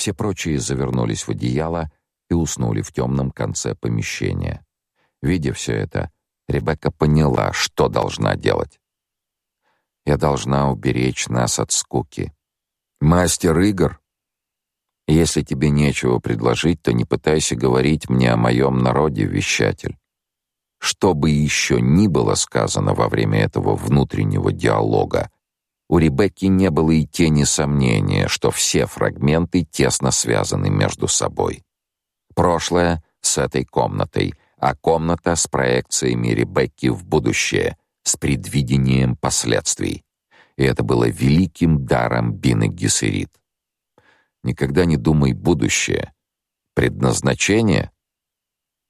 Все прочие завернулись в одеяло и уснули в темном конце помещения. Видя все это, Ребекка поняла, что должна делать. Я должна уберечь нас от скуки. Мастер игр. Если тебе нечего предложить, то не пытайся говорить мне о моем народе, вещатель. Что бы еще ни было сказано во время этого внутреннего диалога, у Ребекки не было и тени сомнения, что все фрагменты тесно связаны между собой. Прошлое с этой комнатой, а комната с проекциями Ребекки в будущее, с предвидением последствий. И это было великим даром Бины Гессерит. Никогда не думай будущее. Предназначение?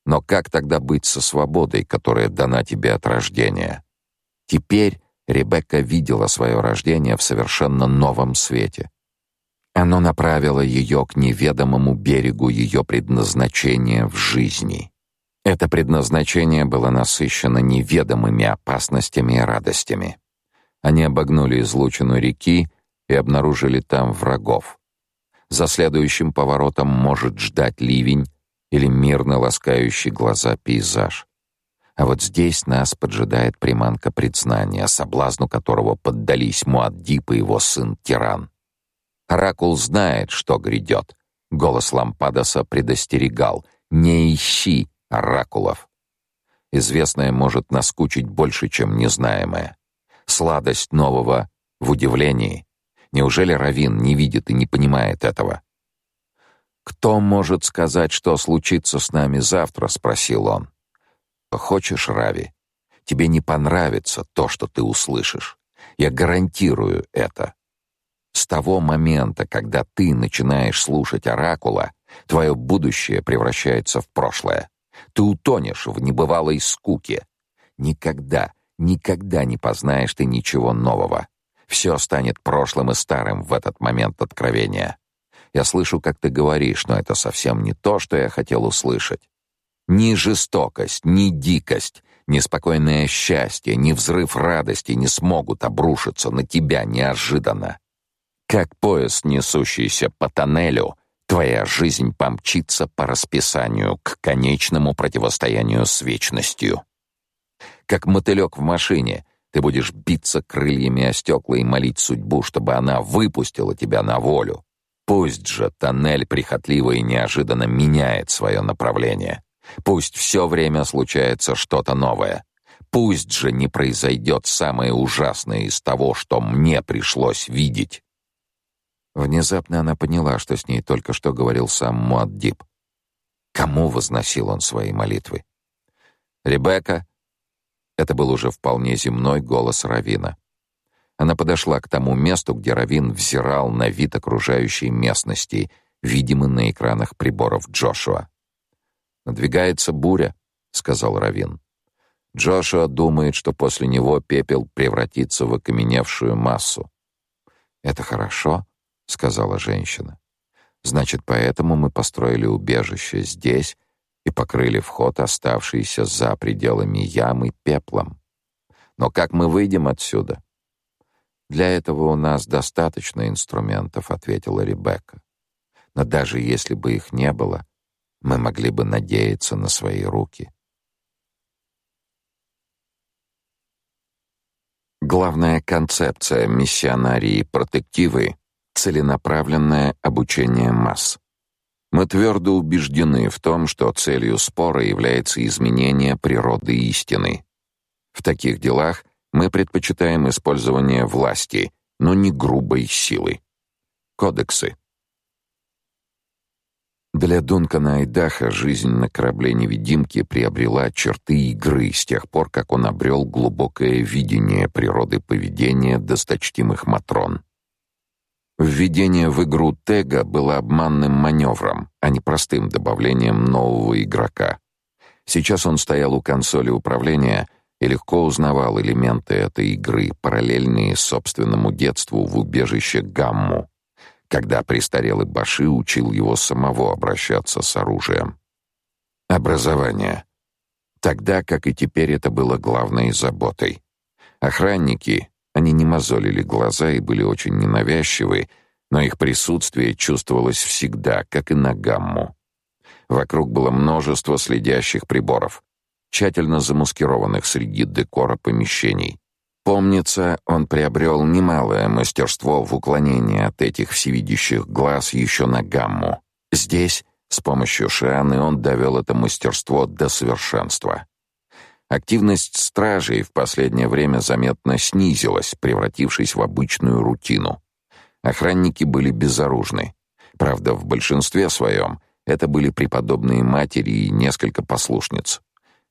Но как тогда быть со свободой, которая дана тебе от рождения? Теперь Ребекка видела свое рождение в совершенно новом свете. Оно направило ее к неведомому берегу ее предназначения в жизни. Это предназначение было насыщено неведомыми опасностями и радостями. Они обогнули излучину реки и обнаружили там врагов. За следующим поворотом может ждать ливень или мирно ласкающий глаза пейзаж. А вот здесь нас поджидает приманка предзнания, соблазну которого поддались Муаддиб и его сын Тиран. Оракул знает, что грядет. Голос Лампадоса предостерегал: "Не ищи оракулов. Известное может наскучить больше, чем незнаемое. Сладость нового в удивлении. Неужели Равин не видит и не понимает этого? Кто может сказать, что случится с нами завтра, спросил он. Хочешь, Рави? Тебе не понравится то, что ты услышишь. Я гарантирую это. С того момента, когда ты начинаешь слушать оракула, твое будущее превращается в прошлое. Ты утонешь в небывалой скуке. Никогда, никогда не познаешь ты ничего нового. Все станет прошлым и старым в этот момент откровения. Я слышу, как ты говоришь, но это совсем не то, что я хотел услышать. Ни жестокость, ни дикость, ни спокойное счастье, ни взрыв радости не смогут обрушиться на тебя неожиданно. Как поезд, несущийся по тоннелю, твоя жизнь помчится по расписанию к конечному противостоянию с вечностью. Как мотылек в машине, ты будешь биться крыльями о стекла и молить судьбу, чтобы она выпустила тебя на волю. Пусть же тоннель прихотливо и неожиданно меняет свое направление. Пусть все время случается что-то новое. Пусть же не произойдет самое ужасное из того, что мне пришлось видеть. Внезапно она поняла, что с ней только что говорил сам Муаддиб. Кому возносил он свои молитвы? Ребекка. Это был уже вполне земной голос Равина. Она подошла к тому месту, где Равин взирал на вид окружающей местности, видимый на экранах приборов Джошуа. Надвигается буря, сказал Равин. Джошуа думает, что после него пепел превратится в окаменевшую массу. Это хорошо, сказала женщина. Значит, поэтому мы построили убежище здесь и покрыли вход, оставшийся за пределами ямы, пеплом. Но как мы выйдем отсюда? Для этого у нас достаточно инструментов, ответила Ребекка. Но даже если бы их не было, мы могли бы надеяться на свои руки. Главная концепция миссионарии протективы — целенаправленное обучение масс. Мы твердо убеждены в том, что целью спора является изменение природы истины. В таких делах мы предпочитаем использование власти, но не грубой силы. Кодексы. Для Дункана Айдаха жизнь на корабле-невидимке приобрела черты игры с тех пор, как он обрел глубокое видение природы поведения досточтимых Матрон. Введение в игру Тега было обманным маневром, а не простым добавлением нового игрока. Сейчас он стоял у консоли управления и легко узнавал элементы этой игры, параллельные собственному детству в убежище Гамму, когда престарелый Баши учил его самого обращаться с оружием. Образование. Тогда, как и теперь, это было главной заботой. Охранники, они не мозолили глаза и были очень ненавязчивы, но их присутствие чувствовалось всегда, как и на гамму. Вокруг было множество следящих приборов, тщательно замаскированных среди декора помещений. Помнится, он приобрел немалое мастерство в уклонении от этих всевидящих глаз еще на гамму. Здесь, с помощью Шианы, он довел это мастерство до совершенства. Активность стражей в последнее время заметно снизилась, превратившись в обычную рутину. Охранники были безоружны. Правда, в большинстве своем это были преподобные матери и несколько послушниц.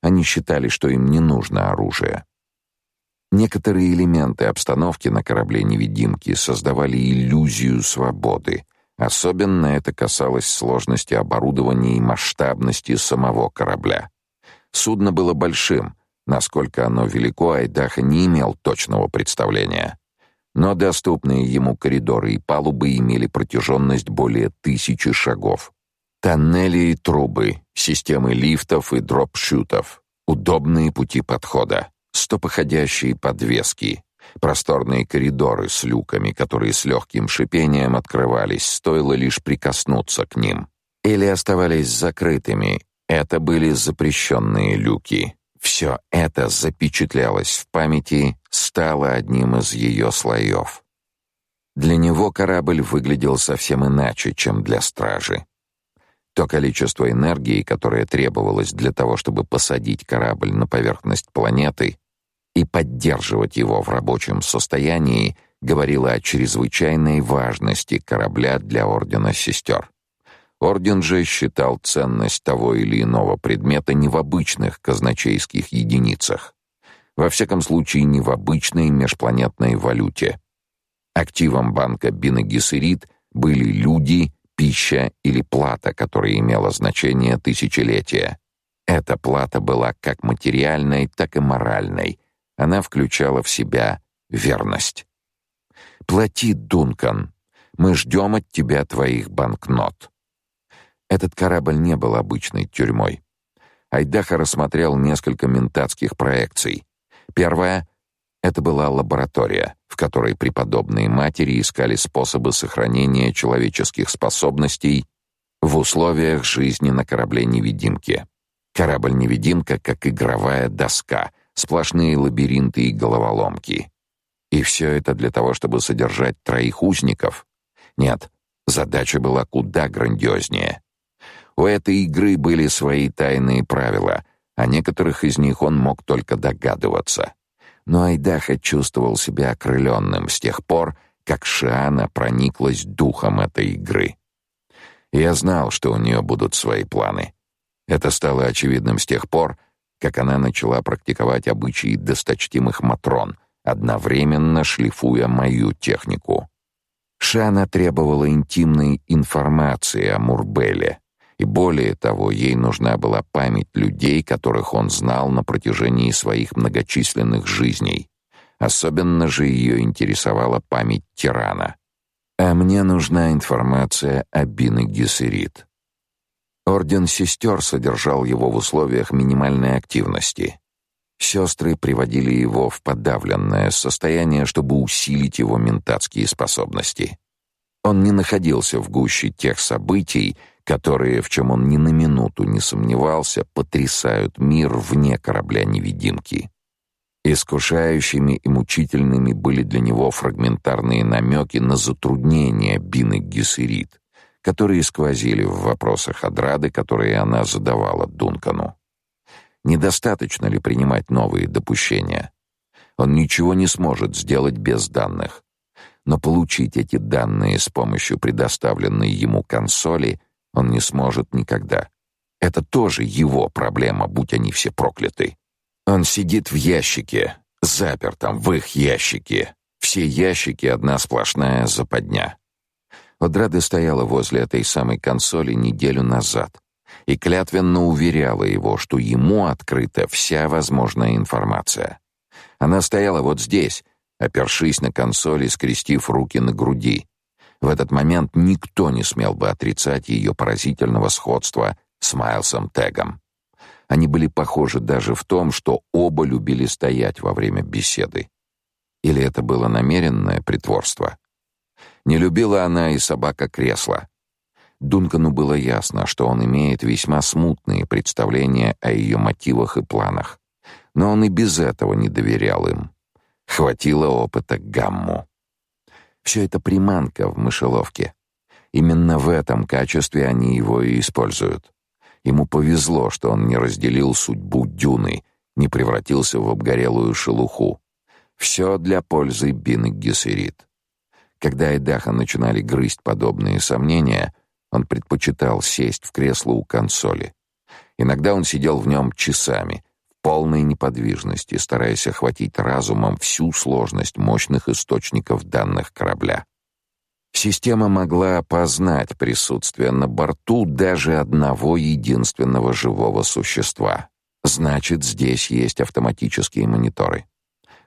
Они считали, что им не нужно оружие. Некоторые элементы обстановки на корабле-невидимки создавали иллюзию свободы. Особенно это касалось сложности оборудования и масштабности самого корабля. Судно было большим, насколько оно велико, Айдаха не имел точного представления. Но доступные ему коридоры и палубы имели протяженность более тысячи шагов. Тоннели и трубы, системы лифтов и дропшутов, удобные пути подхода, стопоходящие подвески, просторные коридоры с люками, которые с легким шипением открывались, стоило лишь прикоснуться к ним. Или оставались закрытыми, это были запрещенные люки. Все это запечатлялось в памяти, стало одним из ее слоев. Для него корабль выглядел совсем иначе, чем для стражи. То количество энергии, которое требовалось для того, чтобы посадить корабль на поверхность планеты и поддерживать его в рабочем состоянии, говорило о чрезвычайной важности корабля для ордена сестер. Орден же считал ценность того или иного предмета не в обычных казначейских единицах. Во всяком случае, не в обычной межпланетной валюте. Активом банка Бинагисерит были люди, пища или плата, которая имела значение тысячелетия. Эта плата была как материальной, так и моральной. Она включала в себя верность. «Плати, Дункан. Мы ждем от тебя твоих банкнот». Этот корабль не был обычной тюрьмой. Айдаха рассмотрел несколько ментатских проекций. Первая — это была лаборатория, в которой преподобные матери искали способы сохранения человеческих способностей в условиях жизни на корабле-невидимке. Корабль-невидимка как игровая доска, сплошные лабиринты и головоломки. И все это для того, чтобы содержать троих узников? Нет, задача была куда грандиознее. У этой игры были свои тайные правила, о некоторых из них он мог только догадываться. Но Айдаха чувствовал себя окрыленным с тех пор, как Шиана прониклась духом этой игры. Я знал, что у нее будут свои планы. Это стало очевидным с тех пор, как она начала практиковать обычаи досточтимых матрон, одновременно шлифуя мою технику. Шана требовала интимной информации о Мурбеле, и более того, ей нужна была память людей, которых он знал на протяжении своих многочисленных жизней. Особенно же ее интересовала память тирана. А мне нужна информация о Бине Гессерит. Орден сестер содержал его в условиях минимальной активности. Сестры приводили его в подавленное состояние, чтобы усилить его ментатские способности. Он не находился в гуще тех событий, которые, в чем он ни на минуту не сомневался, потрясают мир вне корабля-невидимки. Искушающими и мучительными были для него фрагментарные намеки на затруднения Бины Гессерит, которые сквозили в вопросах Адрады, которые она задавала Дункану. Недостаточно ли принимать новые допущения? Он ничего не сможет сделать без данных. Но получить эти данные с помощью предоставленной ему консоли он не сможет никогда. Это тоже его проблема, будь они все прокляты. Он сидит в ящике, запертом в их ящике. Все ящики одна сплошная западня. Одрада стояла возле этой самой консоли неделю назад и клятвенно уверяла его, что ему открыта вся возможная информация. Она стояла вот здесь, опершись на консоль и скрестив руки на груди, в этот момент никто не смел бы отрицать ее поразительного сходства с Майлсом Тегом. Они были похожи даже в том, что оба любили стоять во время беседы. Или это было намеренное притворство? Не любила она и собака кресла. Дункану было ясно, что он имеет весьма смутные представления о ее мотивах и планах. Но он и без этого не доверял им. Хватило опыта гамму. Все это приманка в мышеловке. Именно в этом качестве они его и используют. Ему повезло, что он не разделил судьбу дюны, не превратился в обгорелую шелуху. Все для пользы Бин Гессерит. Когда Эдаха начинали грызть подобные сомнения, он предпочитал сесть в кресло у консоли. Иногда он сидел в нем часами, в полной неподвижности, стараясь охватить разумом всю сложность мощных источников данных корабля. Система могла опознать присутствие на борту даже одного единственного живого существа. Значит, здесь есть автоматические мониторы.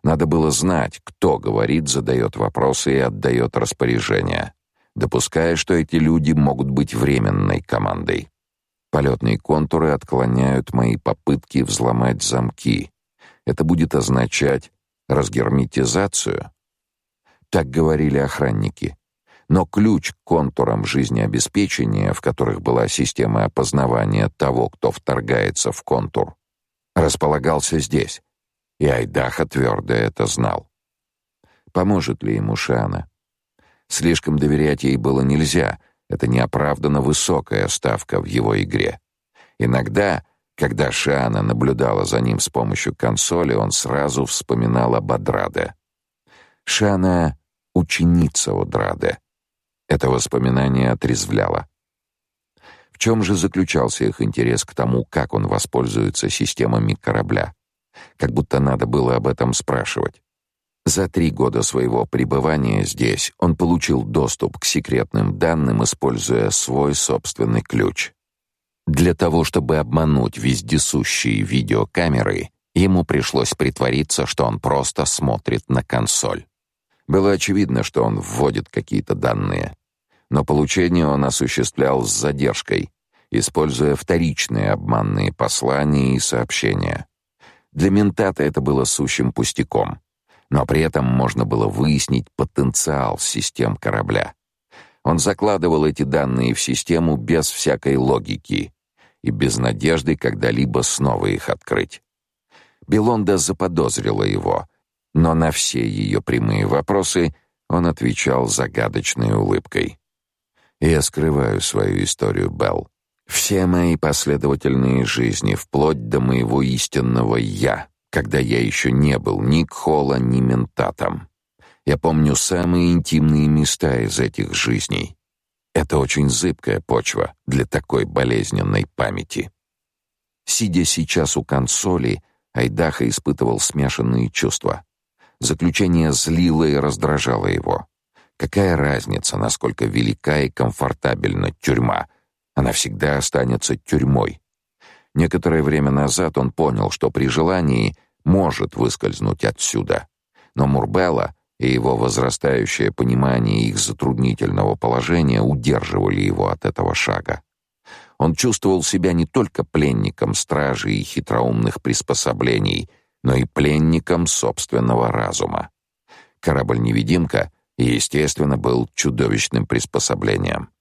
Надо было знать, кто говорит, задает вопросы и отдает распоряжения, допуская, что эти люди могут быть временной командой. Полетные контуры отклоняют мои попытки взломать замки. Это будет означать разгерметизацию. Так говорили охранники. Но ключ к контурам жизнеобеспечения, в которых была система опознавания того, кто вторгается в контур, располагался здесь, и Айдаха твердо это знал. Поможет ли ему Шана? Слишком доверять ей было нельзя, это неоправданно высокая ставка в его игре. Иногда, когда Шана наблюдала за ним с помощью консоли, он сразу вспоминал об Адраде. Шана — ученица Адраде. Это воспоминание отрезвляло. В чем же заключался их интерес к тому, как он воспользуется системами корабля? Как будто надо было об этом спрашивать. За три года своего пребывания здесь он получил доступ к секретным данным, используя свой собственный ключ. Для того, чтобы обмануть вездесущие видеокамеры, ему пришлось притвориться, что он просто смотрит на консоль. Было очевидно, что он вводит какие-то данные, но получение он осуществлял с задержкой, используя вторичные обманные послания и сообщения. Для ментата это было сущим пустяком, но при этом можно было выяснить потенциал систем корабля. Он закладывал эти данные в систему без всякой логики и без надежды когда-либо снова их открыть. Белонда заподозрила его, но на все ее прямые вопросы он отвечал загадочной улыбкой. «Я скрываю свою историю, Белл. Все мои последовательные жизни, вплоть до моего истинного «я», когда я еще не был ни Кхола, ни Ментатом. Я помню самые интимные места из этих жизней. Это очень зыбкая почва для такой болезненной памяти. Сидя сейчас у консоли, Айдаха испытывал смешанные чувства. Заключение злило и раздражало его. Какая разница, насколько велика и комфортабельна тюрьма — она всегда останется тюрьмой. Некоторое время назад он понял, что при желании может выскользнуть отсюда. Но Мурбелла и его возрастающее понимание их затруднительного положения удерживали его от этого шага. Он чувствовал себя не только пленником стражи и хитроумных приспособлений, но и пленником собственного разума. Корабль-невидимка, естественно, был чудовищным приспособлением.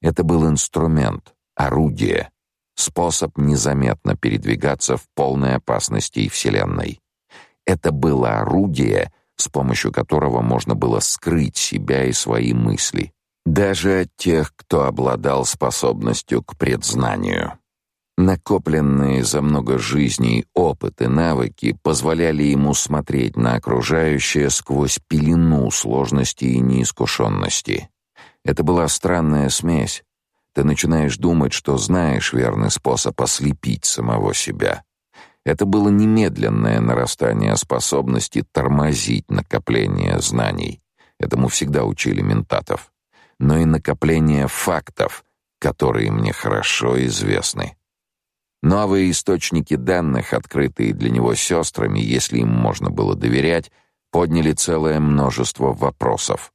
Это был инструмент, орудие, способ незаметно передвигаться в полной опасности Вселенной. Это было орудие, с помощью которого можно было скрыть себя и свои мысли, даже от тех, кто обладал способностью к предзнанию. Накопленные за много жизней опыт и навыки позволяли ему смотреть на окружающее сквозь пелену сложности и неискушенности. Это была странная смесь. Ты начинаешь думать, что знаешь верный способ ослепить самого себя. Это было немедленное нарастание способности тормозить накопление знаний. Этому всегда учили ментатов. Но и накопление фактов, которые мне хорошо известны. Новые источники данных, открытые для него сестрами, если им можно было доверять, подняли целое множество вопросов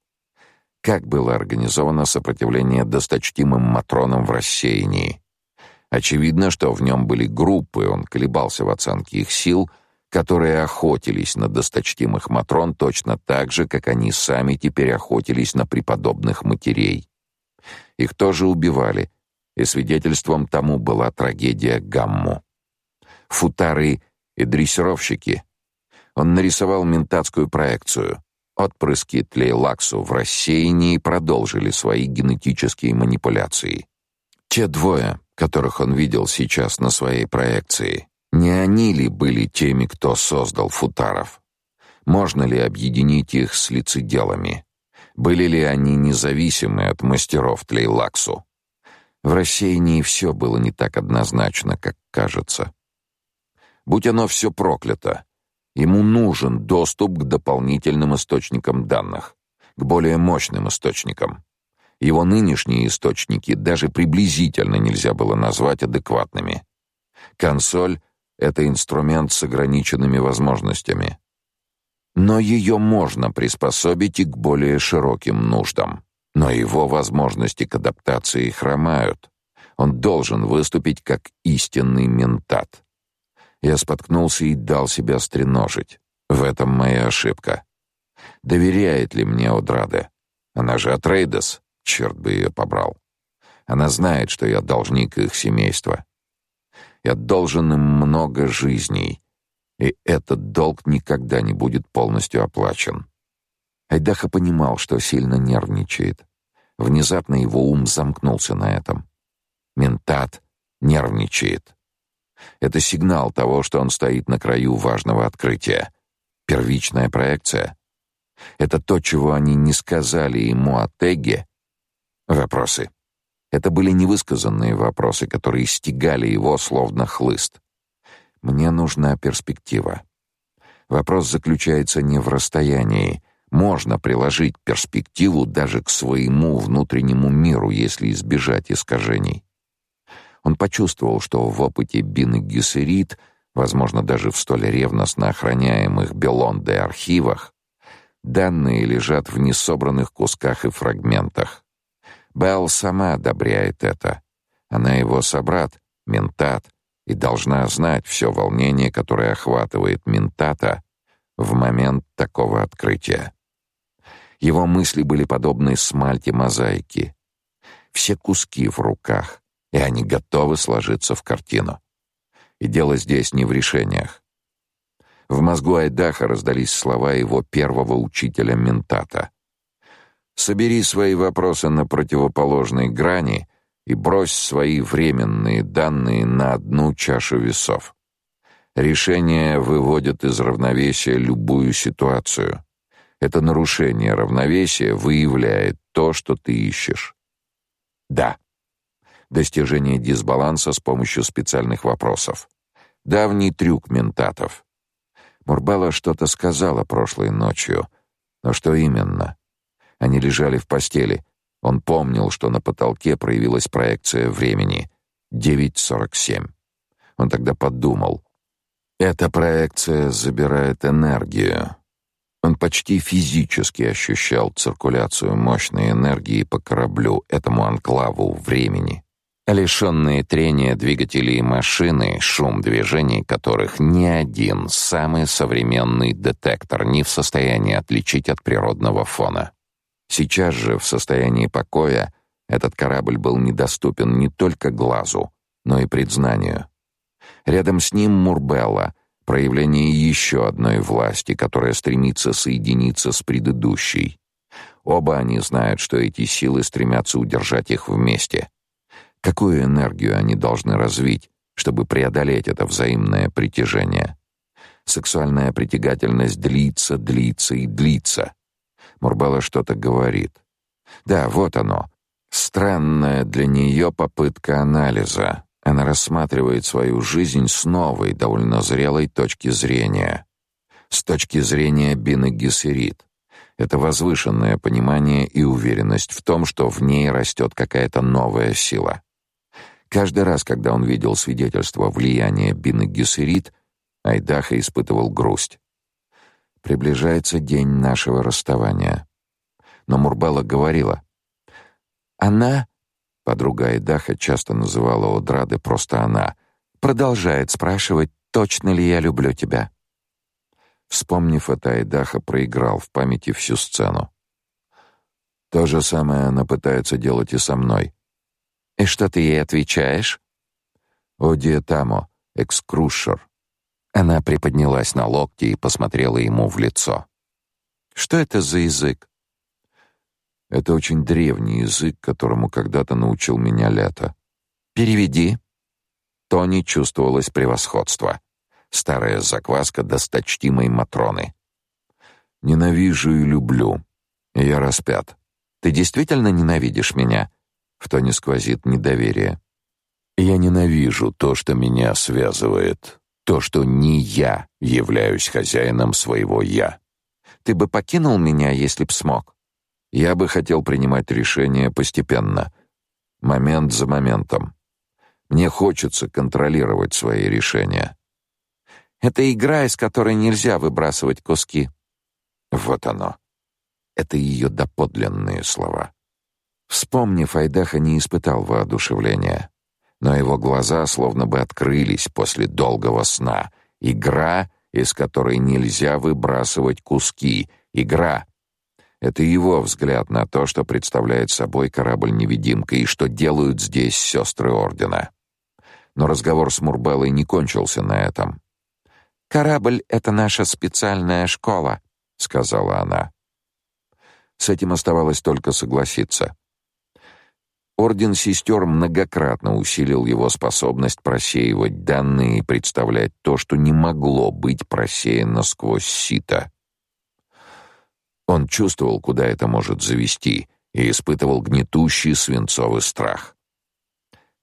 как было организовано сопротивление досточтимым матронам в рассеянии. Очевидно, что в нем были группы, он колебался в оценке их сил, которые охотились на досточтимых матрон точно так же, как они сами теперь охотились на преподобных матерей. Их тоже убивали, и свидетельством тому была трагедия Гамму. Футары и дрессировщики. Он нарисовал ментатскую проекцию. Отпрыски Тлейлаксу в рассеянии продолжили свои генетические манипуляции. Те двое, которых он видел сейчас на своей проекции, не они ли были теми, кто создал футаров? Можно ли объединить их с лицеделами? Были ли они независимы от мастеров Тлейлаксу? В рассеянии все было не так однозначно, как кажется. Будь оно все проклято, ему нужен доступ к дополнительным источникам данных, к более мощным источникам. Его нынешние источники даже приблизительно нельзя было назвать адекватными. Консоль — это инструмент с ограниченными возможностями. Но ее можно приспособить и к более широким нуждам. Но его возможности к адаптации хромают. Он должен выступить как истинный ментат. Я споткнулся и дал себя стреножить. В этом моя ошибка. Доверяет ли мне Одраде? Она же Атрейдес, черт бы ее побрал. Она знает, что я должник их семейства. Я должен им много жизней, и этот долг никогда не будет полностью оплачен. Айдаха понимал, что сильно нервничает. Внезапно его ум замкнулся на этом. Ментат нервничает. Это сигнал того, что он стоит на краю важного открытия. Первичная проекция. Это то, чего они не сказали ему о Теге. Вопросы. Это были невысказанные вопросы, которые стегали его словно хлыст. Мне нужна перспектива. Вопрос заключается не в расстоянии. Можно приложить перспективу даже к своему внутреннему миру, если избежать искажений. Он почувствовал, что в опыте Бин и Гессерит, возможно, даже в столь ревностно охраняемых Белонде архивах, данные лежат в несобранных кусках и фрагментах. Белл сама одобряет это. Она его собрат, ментат, и должна знать все волнение, которое охватывает ментата в момент такого открытия. Его мысли были подобны смальте мозаики. Все куски в руках, и они готовы сложиться в картину. И дело здесь не в решениях. В мозгу Айдаха раздались слова его первого учителя ментата. «Собери свои вопросы на противоположной грани и брось свои временные данные на одну чашу весов. Решение выводит из равновесия любую ситуацию. Это нарушение равновесия выявляет то, что ты ищешь. Да достижение дисбаланса с помощью специальных вопросов. Давний трюк ментатов. Мурбала что-то сказала прошлой ночью, но что именно? Они лежали в постели. Он помнил, что на потолке проявилась проекция времени 9:47. Он тогда подумал: эта проекция забирает энергию. Он почти физически ощущал циркуляцию мощной энергии по кораблю, этому анклаву времени. Лишенные трения двигателей и машины, шум движений которых ни один самый современный детектор не в состоянии отличить от природного фона. Сейчас же, в состоянии покоя, этот корабль был недоступен не только глазу, но и предзнанию. Рядом с ним Мурбелла, проявление еще одной власти, которая стремится соединиться с предыдущей. Оба они знают, что эти силы стремятся удержать их вместе — Какую энергию они должны развить, чтобы преодолеть это взаимное притяжение? Сексуальная притягательность длится, длится и длится. Мурбала что-то говорит. Да, вот оно. Странная для нее попытка анализа. Она рассматривает свою жизнь с новой, довольно зрелой точки зрения. С точки зрения Бины Гессерит. Это возвышенное понимание и уверенность в том, что в ней растет какая-то новая сила. Каждый раз, когда он видел свидетельство влияния Бины Гессерит, Айдаха испытывал грусть. Приближается день нашего расставания. Но Мурбала говорила: "Она, подруга Айдаха часто называла Одрады просто она, продолжает спрашивать, точно ли я люблю тебя. Вспомнив это, Айдаха проиграл в памяти всю сцену. То же самое она пытается делать и со мной. И что ты ей отвечаешь? О диетамо, экскрушер. Она приподнялась на локти и посмотрела ему в лицо. Что это за язык? Это очень древний язык, которому когда-то научил меня Лето. Переведи. Тони чувствовалось превосходство. Старая закваска досточтимой Матроны. Ненавижу и люблю. Я распят. Ты действительно ненавидишь меня? В тоне сквозит недоверие. Я ненавижу то, что меня связывает, то, что не я являюсь хозяином своего я. Ты бы покинул меня, если б смог. Я бы хотел принимать решения постепенно, момент за моментом. Мне хочется контролировать свои решения. Это игра, из которой нельзя выбрасывать куски. Вот оно. Это ее доподлинные слова. Вспомнив, Айдаха не испытал воодушевления, но его глаза словно бы открылись после долгого сна. Игра, из которой нельзя выбрасывать куски. Игра. Это его взгляд на то, что представляет собой корабль-невидимка и что делают здесь сестры Ордена. Но разговор с Мурбеллой не кончился на этом. «Корабль — это наша специальная школа», — сказала она. С этим оставалось только согласиться. Орден сестер многократно усилил его способность просеивать данные и представлять то, что не могло быть просеяно сквозь сито. Он чувствовал, куда это может завести, и испытывал гнетущий свинцовый страх.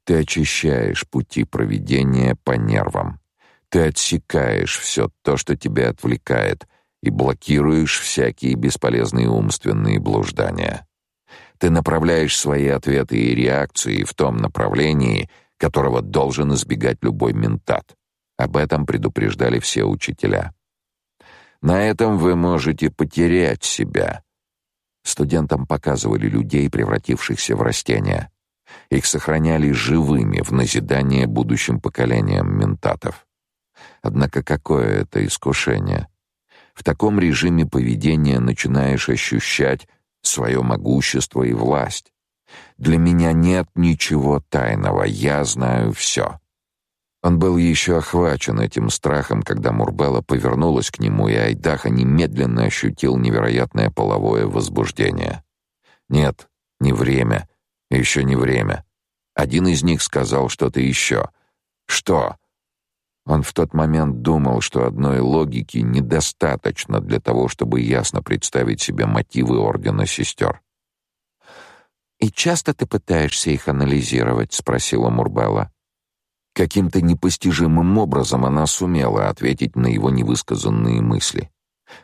Ты очищаешь пути проведения по нервам. Ты отсекаешь все то, что тебя отвлекает, и блокируешь всякие бесполезные умственные блуждания. Ты направляешь свои ответы и реакции в том направлении, которого должен избегать любой ментат. Об этом предупреждали все учителя. На этом вы можете потерять себя. Студентам показывали людей, превратившихся в растения. Их сохраняли живыми в назидание будущим поколениям ментатов. Однако какое это искушение? В таком режиме поведения начинаешь ощущать свое могущество и власть. Для меня нет ничего тайного, я знаю все. Он был еще охвачен этим страхом, когда Мурбелла повернулась к нему, и Айдаха немедленно ощутил невероятное половое возбуждение. Нет, не время, еще не время. Один из них сказал что-то еще. Что? Он в тот момент думал, что одной логики недостаточно для того, чтобы ясно представить себе мотивы ордена сестер. «И часто ты пытаешься их анализировать?» — спросила Мурбелла. Каким-то непостижимым образом она сумела ответить на его невысказанные мысли.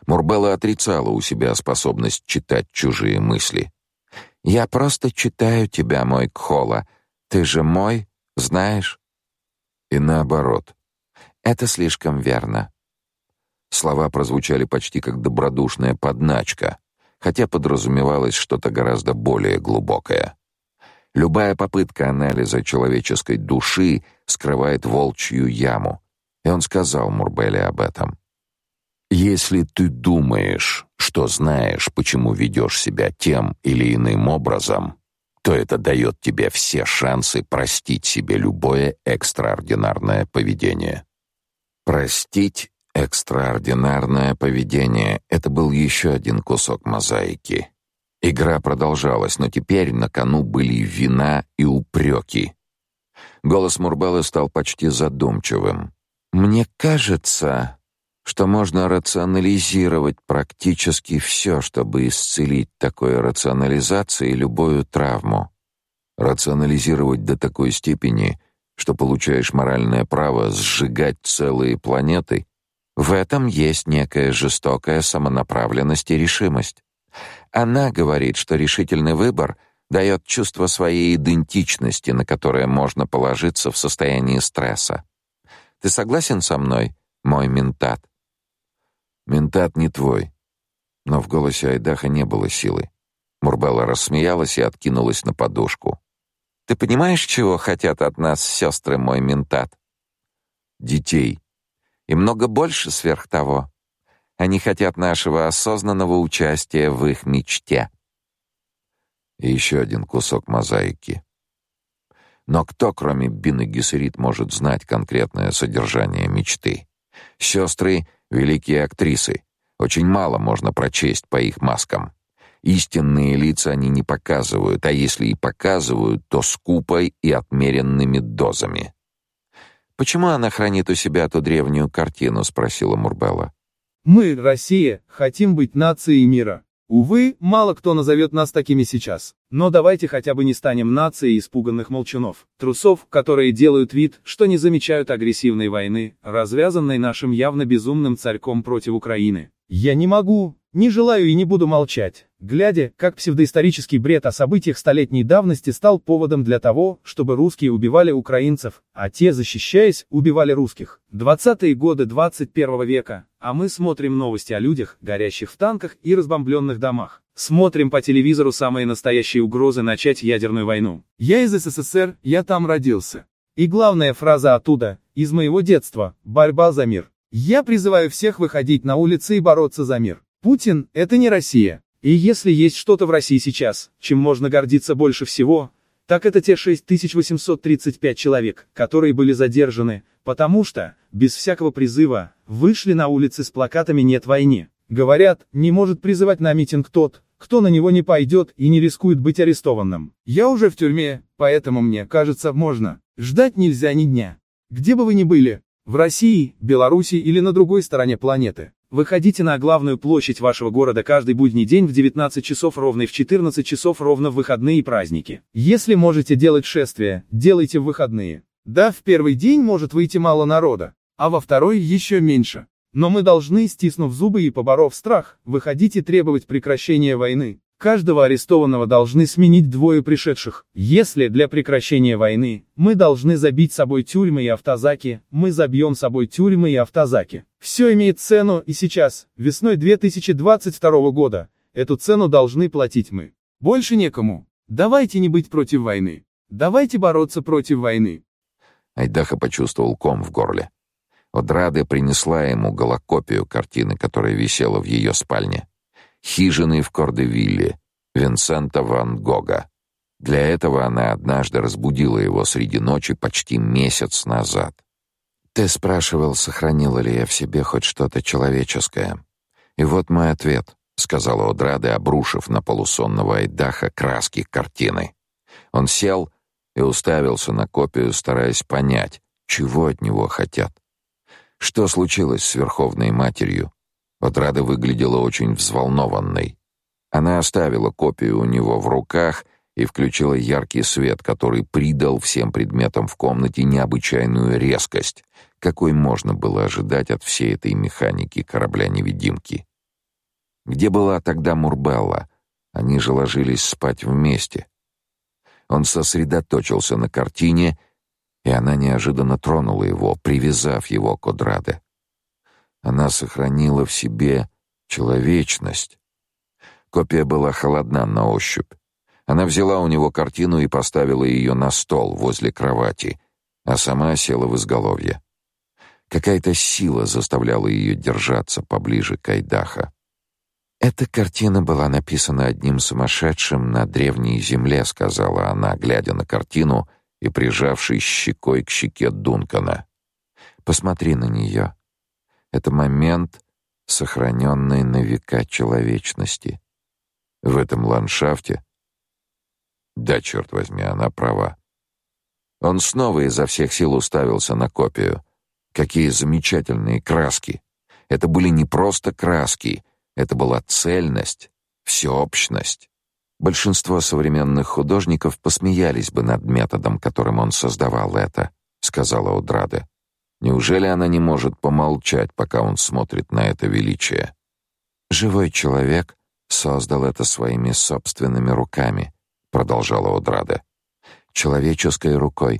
Мурбелла отрицала у себя способность читать чужие мысли. «Я просто читаю тебя, мой Кхола. Ты же мой, знаешь?» И наоборот. Это слишком верно. Слова прозвучали почти как добродушная подначка, хотя подразумевалось что-то гораздо более глубокое. Любая попытка анализа человеческой души скрывает волчью яму, и он сказал Мурбеле об этом. Если ты думаешь, что знаешь, почему ведешь себя тем или иным образом, то это дает тебе все шансы простить себе любое экстраординарное поведение. Простить экстраординарное поведение — это был еще один кусок мозаики. Игра продолжалась, но теперь на кону были вина и упреки. Голос Мурбеллы стал почти задумчивым. «Мне кажется, что можно рационализировать практически все, чтобы исцелить такой рационализацией любую травму. Рационализировать до такой степени — что получаешь моральное право сжигать целые планеты, в этом есть некая жестокая самонаправленность и решимость. Она говорит, что решительный выбор дает чувство своей идентичности, на которое можно положиться в состоянии стресса. Ты согласен со мной, мой ментат? Ментат не твой. Но в голосе Айдаха не было силы. Мурбелла рассмеялась и откинулась на подушку. Ты понимаешь, чего хотят от нас сестры мой ментат? Детей. И много больше сверх того. Они хотят нашего осознанного участия в их мечте. И еще один кусок мозаики. Но кто, кроме Бины Гессерит, может знать конкретное содержание мечты? Сестры — великие актрисы. Очень мало можно прочесть по их маскам. Истинные лица они не показывают, а если и показывают, то скупой и отмеренными дозами. «Почему она хранит у себя ту древнюю картину?» — спросила Мурбелла. «Мы, Россия, хотим быть нацией мира. Увы, мало кто назовет нас такими сейчас. Но давайте хотя бы не станем нацией испуганных молчунов, трусов, которые делают вид, что не замечают агрессивной войны, развязанной нашим явно безумным царьком против Украины. Я не могу, не желаю и не буду молчать, глядя, как псевдоисторический бред о событиях столетней давности стал поводом для того, чтобы русские убивали украинцев, а те, защищаясь, убивали русских. 20-е годы 21 века, а мы смотрим новости о людях, горящих в танках и разбомбленных домах. Смотрим по телевизору самые настоящие угрозы начать ядерную войну. Я из СССР, я там родился. И главная фраза оттуда, из моего детства, борьба за мир. Я призываю всех выходить на улицы и бороться за мир. Путин – это не Россия. И если есть что-то в России сейчас, чем можно гордиться больше всего, так это те 6835 человек, которые были задержаны, потому что, без всякого призыва, вышли на улицы с плакатами «Нет войне». Говорят, не может призывать на митинг тот, кто на него не пойдет и не рискует быть арестованным. Я уже в тюрьме, поэтому мне кажется, можно. Ждать нельзя ни дня. Где бы вы ни были, в России, Беларуси или на другой стороне планеты. Выходите на главную площадь вашего города каждый будний день в 19 часов ровно и в 14 часов ровно в выходные и праздники. Если можете делать шествия, делайте в выходные. Да, в первый день может выйти мало народа, а во второй еще меньше. Но мы должны, стиснув зубы и поборов страх, выходить и требовать прекращения войны. Каждого арестованного должны сменить двое пришедших. Если для прекращения войны мы должны забить собой тюрьмы и автозаки, мы забьем собой тюрьмы и автозаки. Все имеет цену, и сейчас, весной 2022 года, эту цену должны платить мы. Больше некому. Давайте не быть против войны. Давайте бороться против войны. Айдаха почувствовал ком в горле. Одрады принесла ему голокопию картины, которая висела в ее спальне хижины в Кордевилле Винсента ван Гога. Для этого она однажды разбудила его среди ночи почти месяц назад. Ты спрашивал, сохранила ли я в себе хоть что-то человеческое. И вот мой ответ, сказала Одрады, обрушив на полусонного Айдаха краски картины. Он сел и уставился на копию, стараясь понять, чего от него хотят. Что случилось с Верховной Матерью? Отрада выглядела очень взволнованной. Она оставила копию у него в руках и включила яркий свет, который придал всем предметам в комнате необычайную резкость, какой можно было ожидать от всей этой механики корабля-невидимки. Где была тогда Мурбелла? Они же ложились спать вместе. Он сосредоточился на картине, и она неожиданно тронула его, привязав его к Одраде. Она сохранила в себе человечность. Копия была холодна на ощупь. Она взяла у него картину и поставила ее на стол возле кровати, а сама села в изголовье. Какая-то сила заставляла ее держаться поближе к Айдаха. Эта картина была написана одним сумасшедшим на древней земле, сказала она, глядя на картину и прижавшись щекой к щеке Дункана. Посмотри на нее. Это момент, сохраненный на века человечности. В этом ландшафте Да, черт возьми, она права. Он снова изо всех сил уставился на копию. Какие замечательные краски. Это были не просто краски, это была цельность, всеобщность. Большинство современных художников посмеялись бы над методом, которым он создавал это, сказала Одраде. Неужели она не может помолчать, пока он смотрит на это величие? Живой человек создал это своими собственными руками, продолжала Одрада. Человеческой рукой,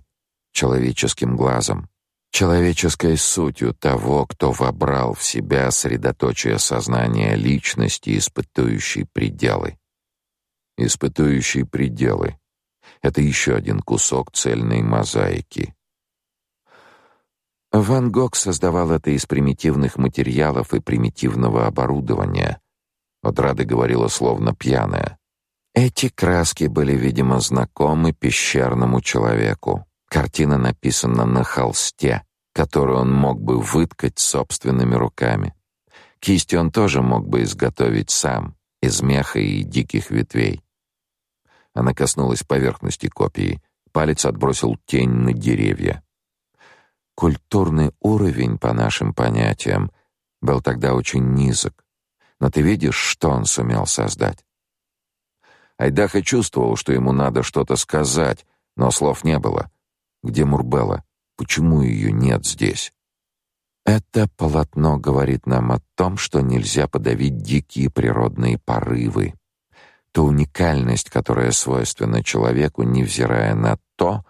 человеческим глазом, человеческой сутью того, кто вобрал в себя средоточие сознания личности, испытующей пределы. Испытующие пределы — это еще один кусок цельной мозаики. Ван Гог создавал это из примитивных материалов и примитивного оборудования. Одрада говорила словно пьяная. Эти краски были, видимо, знакомы пещерному человеку. Картина написана на холсте, который он мог бы выткать собственными руками. Кисти он тоже мог бы изготовить сам, из меха и диких ветвей. Она коснулась поверхности копии. Палец отбросил тень на деревья. Культурный уровень, по нашим понятиям, был тогда очень низок. Но ты видишь, что он сумел создать. Айдаха чувствовал, что ему надо что-то сказать, но слов не было. Где Мурбелла? Почему ее нет здесь? Это полотно говорит нам о том, что нельзя подавить дикие природные порывы. Ту уникальность, которая свойственна человеку, невзирая на то,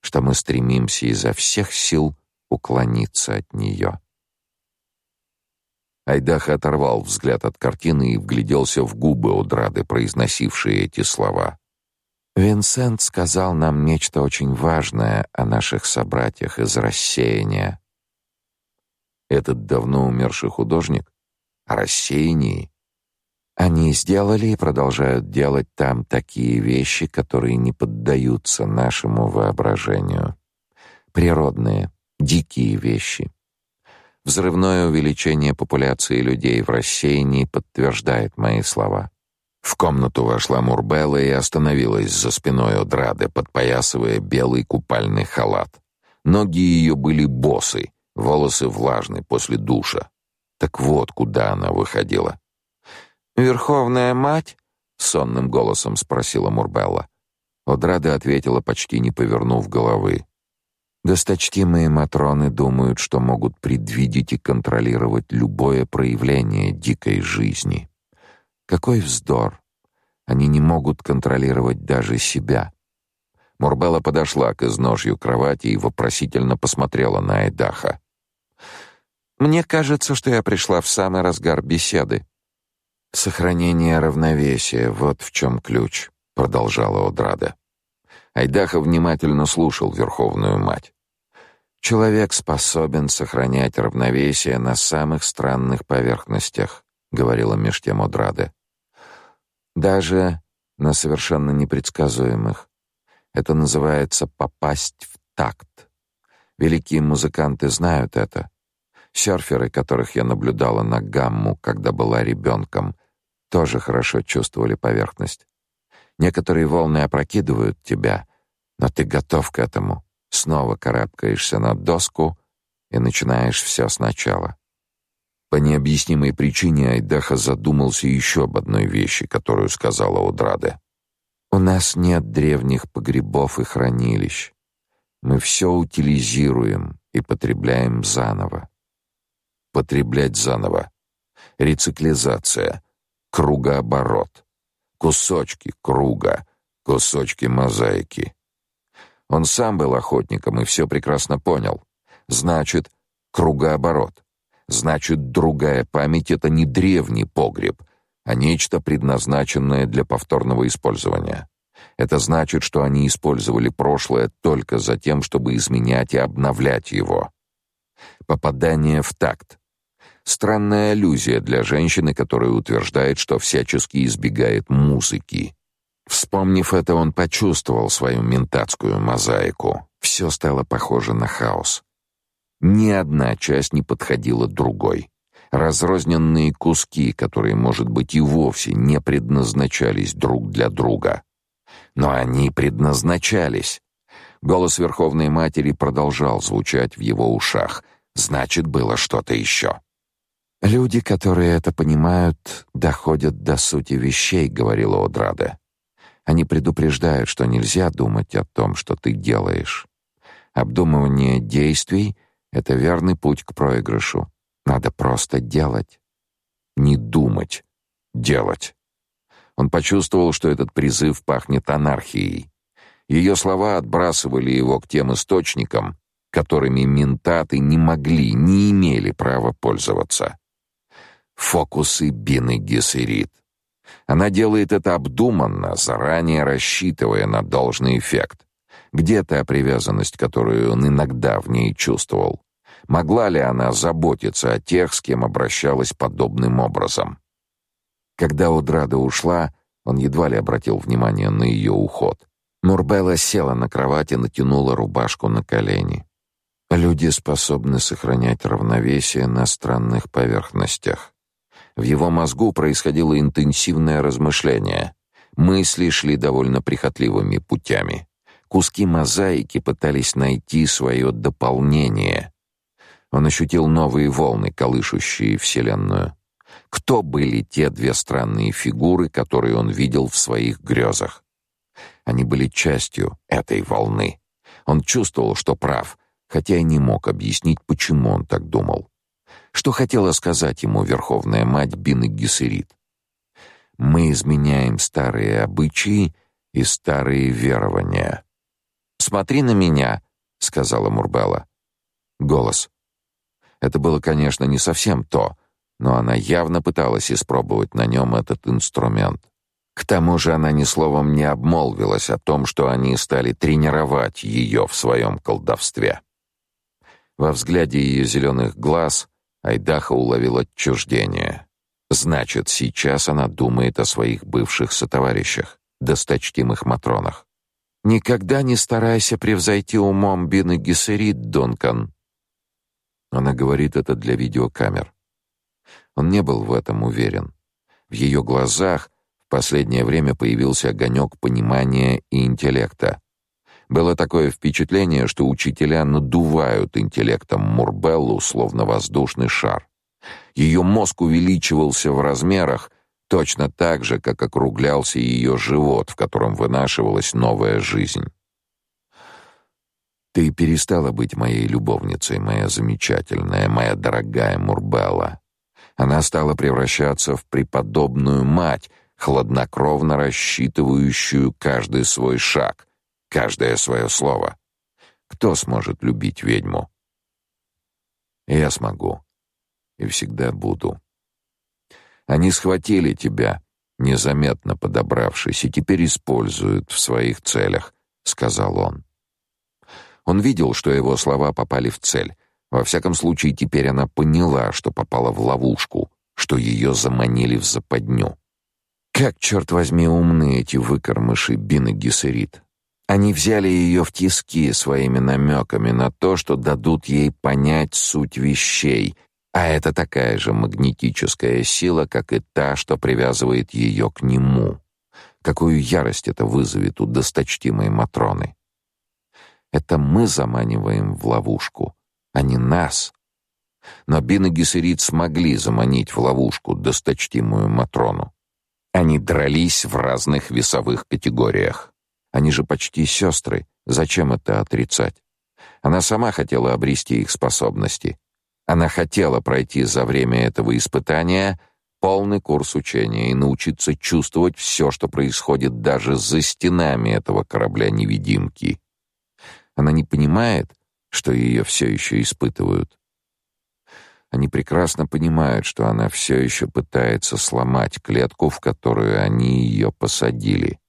что мы стремимся изо всех сил уклониться от нее. Айдаха оторвал взгляд от картины и вгляделся в губы Одрады, произносившие эти слова. Винсент сказал нам нечто очень важное о наших собратьях из рассеяния. Этот давно умерший художник о рассеянии. Они сделали и продолжают делать там такие вещи, которые не поддаются нашему воображению. Природные, дикие вещи. Взрывное увеличение популяции людей в рассеянии подтверждает мои слова. В комнату вошла Мурбелла и остановилась за спиной Одрады, подпоясывая белый купальный халат. Ноги ее были босы, волосы влажны после душа. Так вот, куда она выходила. «Верховная мать?» — сонным голосом спросила Мурбелла. Одрада ответила, почти не повернув головы. Досточтимые матроны думают, что могут предвидеть и контролировать любое проявление дикой жизни. Какой вздор! Они не могут контролировать даже себя. Мурбелла подошла к изножью кровати и вопросительно посмотрела на Айдаха. «Мне кажется, что я пришла в самый разгар беседы». «Сохранение равновесия — вот в чем ключ», — продолжала Одрада. Айдаха внимательно слушал Верховную Мать. «Человек способен сохранять равновесие на самых странных поверхностях говорила меж тем. Даже на совершенно непредсказуемых. Это называется попасть в такт. Великие музыканты знают это. Серферы, которых я наблюдала на гамму, когда была ребенком, тоже хорошо чувствовали поверхность. Некоторые волны опрокидывают тебя, но ты готов к этому. Снова карабкаешься на доску и начинаешь все сначала. По необъяснимой причине Айдаха задумался еще об одной вещи, которую сказала Одраде. «У нас нет древних погребов и хранилищ. Мы все утилизируем и потребляем заново». Потреблять заново. Рециклизация. Кругооборот. Кусочки круга. Кусочки мозаики. Он сам был охотником и все прекрасно понял. Значит, кругооборот. Значит, другая память — это не древний погреб, а нечто, предназначенное для повторного использования. Это значит, что они использовали прошлое только за тем, чтобы изменять и обновлять его. Попадание в такт. Странная аллюзия для женщины, которая утверждает, что всячески избегает музыки. Вспомнив это, он почувствовал свою ментатскую мозаику. Все стало похоже на хаос. Ни одна часть не подходила другой. Разрозненные куски, которые, может быть, и вовсе не предназначались друг для друга. Но они предназначались. Голос Верховной Матери продолжал звучать в его ушах. Значит, было что-то еще. «Люди, которые это понимают, доходят до сути вещей», — говорила Одрада. «Они предупреждают, что нельзя думать о том, что ты делаешь. Обдумывание действий это верный путь к проигрышу. Надо просто делать. Не думать. Делать. Он почувствовал, что этот призыв пахнет анархией. Ее слова отбрасывали его к тем источникам, которыми ментаты не могли, не имели права пользоваться. Фокусы Бины Гессерит. Она делает это обдуманно, заранее рассчитывая на должный эффект. Где та привязанность, которую он иногда в ней чувствовал? Могла ли она заботиться о тех, с кем обращалась подобным образом? Когда Одрада ушла, он едва ли обратил внимание на ее уход. Нурбелла села на кровати, натянула рубашку на колени. Люди способны сохранять равновесие на странных поверхностях. В его мозгу происходило интенсивное размышление. Мысли шли довольно прихотливыми путями. Куски мозаики пытались найти свое дополнение. Он ощутил новые волны, колышущие вселенную. Кто были те две странные фигуры, которые он видел в своих грезах? Они были частью этой волны. Он чувствовал, что прав, хотя и не мог объяснить, почему он так думал. Что хотела сказать ему Верховная Мать Бины Гессерит? Мы изменяем старые обычаи и старые верования. Смотри на меня, сказала Мурбелла. Голос. Это было, конечно, не совсем то, но она явно пыталась испробовать на нем этот инструмент. К тому же она ни словом не обмолвилась о том, что они стали тренировать ее в своем колдовстве. Во взгляде ее зеленых глаз Айдаха уловил отчуждение. Значит, сейчас она думает о своих бывших сотоварищах, досточтимых матронах. Никогда не старайся превзойти умом Бины Гессерит, Дункан. Она говорит это для видеокамер. Он не был в этом уверен. В ее глазах в последнее время появился огонек понимания и интеллекта. Было такое впечатление, что учителя надувают интеллектом Мурбеллу словно воздушный шар. Ее мозг увеличивался в размерах, точно так же, как округлялся ее живот, в котором вынашивалась новая жизнь. Ты перестала быть моей любовницей, моя замечательная, моя дорогая Мурбелла. Она стала превращаться в преподобную мать, хладнокровно рассчитывающую каждый свой шаг, каждое свое слово. Кто сможет любить ведьму? Я смогу. И всегда буду. Они схватили тебя, незаметно подобравшись, и теперь используют в своих целях, сказал он. Он видел, что его слова попали в цель. Во всяком случае, теперь она поняла, что попала в ловушку, что ее заманили в западню. Как черт возьми умны эти выкормыши Бин и. Они взяли ее в тиски своими намеками на то, что дадут ей понять суть вещей, а это такая же магнетическая сила, как и та, что привязывает ее к нему. Какую ярость это вызовет у досточтимой Матроны. Это мы заманиваем в ловушку, а не нас. Но Бин и Гессерит смогли заманить в ловушку досточтимую Матрону. Они дрались в разных весовых категориях. Они же почти сестры, зачем это отрицать? Она сама хотела обрести их способности. Она хотела пройти за время этого испытания полный курс учения и научиться чувствовать все, что происходит даже за стенами этого корабля-невидимки. Она не понимает, что ее все еще испытывают. Они прекрасно понимают, что она все еще пытается сломать клетку, в которую они ее посадили.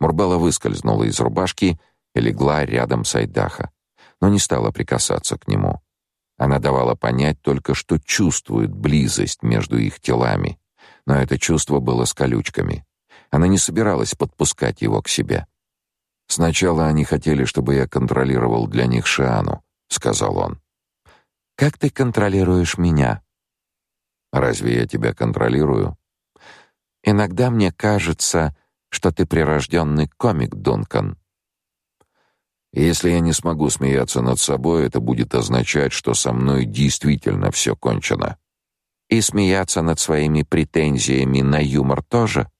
Мурбелла выскользнула из рубашки и легла рядом с Айдаха, но не стала прикасаться к нему. Она давала понять только, что чувствует близость между их телами, но это чувство было с колючками. Она не собиралась подпускать его к себе. Сначала они хотели, чтобы я контролировал для них Шиану, сказал он. Как ты контролируешь меня? Разве я тебя контролирую? Иногда мне кажется, что ты прирожденный комик, Дункан. Если я не смогу смеяться над собой, это будет означать, что со мной действительно все кончено. И смеяться над своими претензиями на юмор тоже?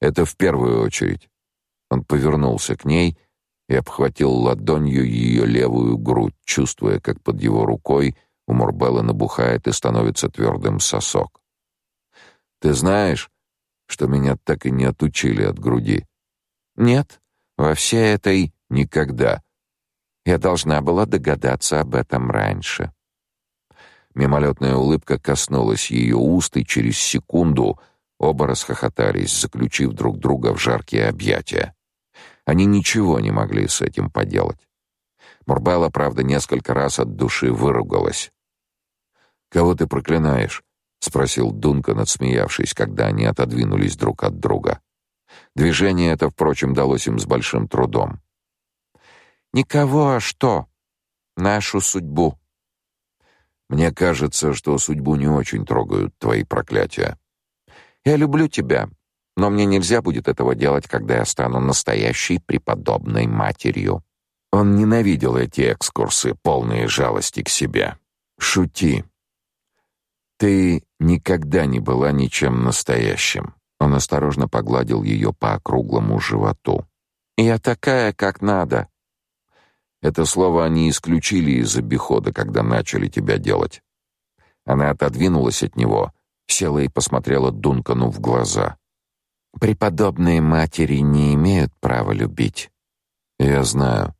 Это в первую очередь. Он повернулся к ней и обхватил ладонью ее левую грудь, чувствуя, как под его рукой у Морбелла набухает и становится твердым сосок. Ты знаешь, что меня так и не отучили от груди? Нет, во всей этой никогда. Я должна была догадаться об этом раньше. Мимолетная улыбка коснулась ее уст, и через секунду оба расхохотались, заключив друг друга в жаркие объятия. Они ничего не могли с этим поделать. Мурбелла, правда, несколько раз от души выругалась. «Кого ты проклинаешь?» — спросил Дункан, отсмеявшись, когда они отодвинулись друг от друга. Движение это, впрочем, далось им с большим трудом. «Никого, а что? Нашу судьбу». «Мне кажется, что судьбу не очень трогают твои проклятия». «Я люблю тебя, но мне нельзя будет этого делать, когда я стану настоящей преподобной матерью». Он ненавидел эти экскурсы, полные жалости к себе. «Шути. Ты никогда не была ничем настоящим». Он осторожно погладил ее по округлому животу. «Я такая, как надо». Это слово они исключили из обихода, когда начали тебя делать. Она отодвинулась от него, села и посмотрела Дункану в глаза. «Преподобные матери не имеют права любить». «Я знаю»,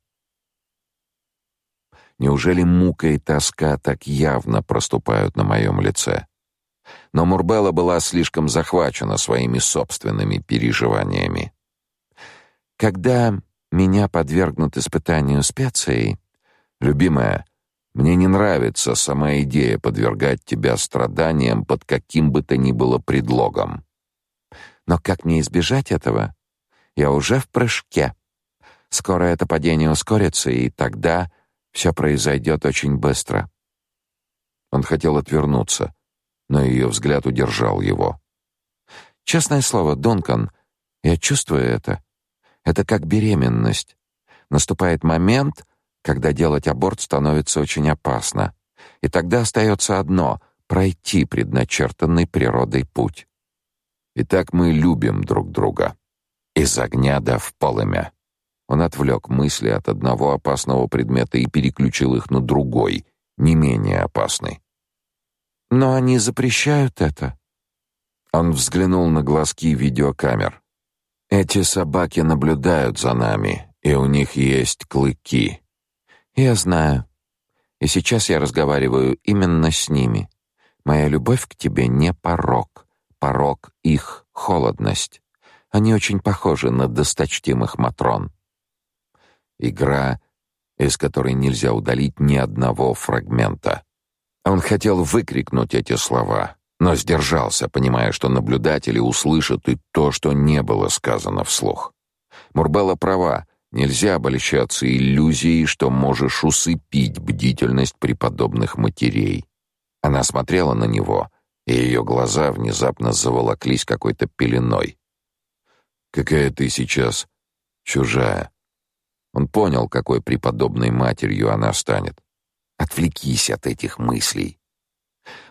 Неужели мука и тоска так явно проступают на моем лице? Но Мурбелла была слишком захвачена своими собственными переживаниями. Когда меня подвергнут испытанию специей, любимая, мне не нравится сама идея подвергать тебя страданиям под каким бы то ни было предлогом. Но как мне избежать этого? Я уже в прыжке. Скоро это падение ускорится, и тогда все произойдет очень быстро. Он хотел отвернуться, но ее взгляд удержал его. Честное слово, Дункан, я чувствую это. Это как беременность. Наступает момент, когда делать аборт становится очень опасно, и тогда остается одно пройти предначертанный природой путь. Итак, мы любим друг друга. Из огня до в полымя. Он отвлек мысли от одного опасного предмета и переключил их на другой, не менее опасный. Но они запрещают это. Он взглянул на глазки видеокамер. Эти собаки наблюдают за нами, и у них есть клыки. Я знаю. И сейчас я разговариваю именно с ними. Моя любовь к тебе не порок, порок их холодность. Они очень похожи на досточтимых матрон. Игра, из которой нельзя удалить ни одного фрагмента. Он хотел выкрикнуть эти слова, но сдержался, понимая, что наблюдатели услышат и то, что не было сказано вслух. Мурбелла права, нельзя обольщаться иллюзией, что можешь усыпить бдительность преподобных матерей. Она смотрела на него, и ее глаза внезапно заволоклись какой-то пеленой. «Какая ты сейчас чужая», он понял, какой преподобной матерью она станет. Отвлекись от этих мыслей.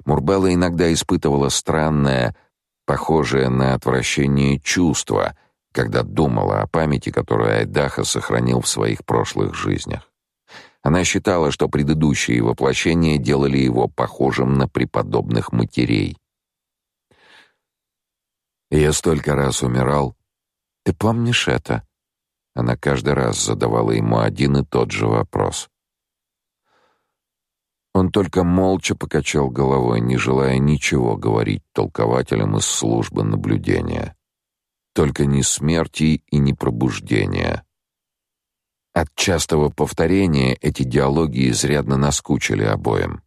Мурбелла иногда испытывала странное, похожее на отвращение чувство, когда думала о памяти, которую Айдаха сохранил в своих прошлых жизнях. Она считала, что предыдущие воплощения делали его похожим на преподобных матерей. «Я столько раз умирал. Ты помнишь это?» Она каждый раз задавала ему один и тот же вопрос. Он только молча покачал головой, не желая ничего говорить толкователям из службы наблюдения. Только ни смерти и ни пробуждения. От частого повторения эти диалоги изрядно наскучили обоим.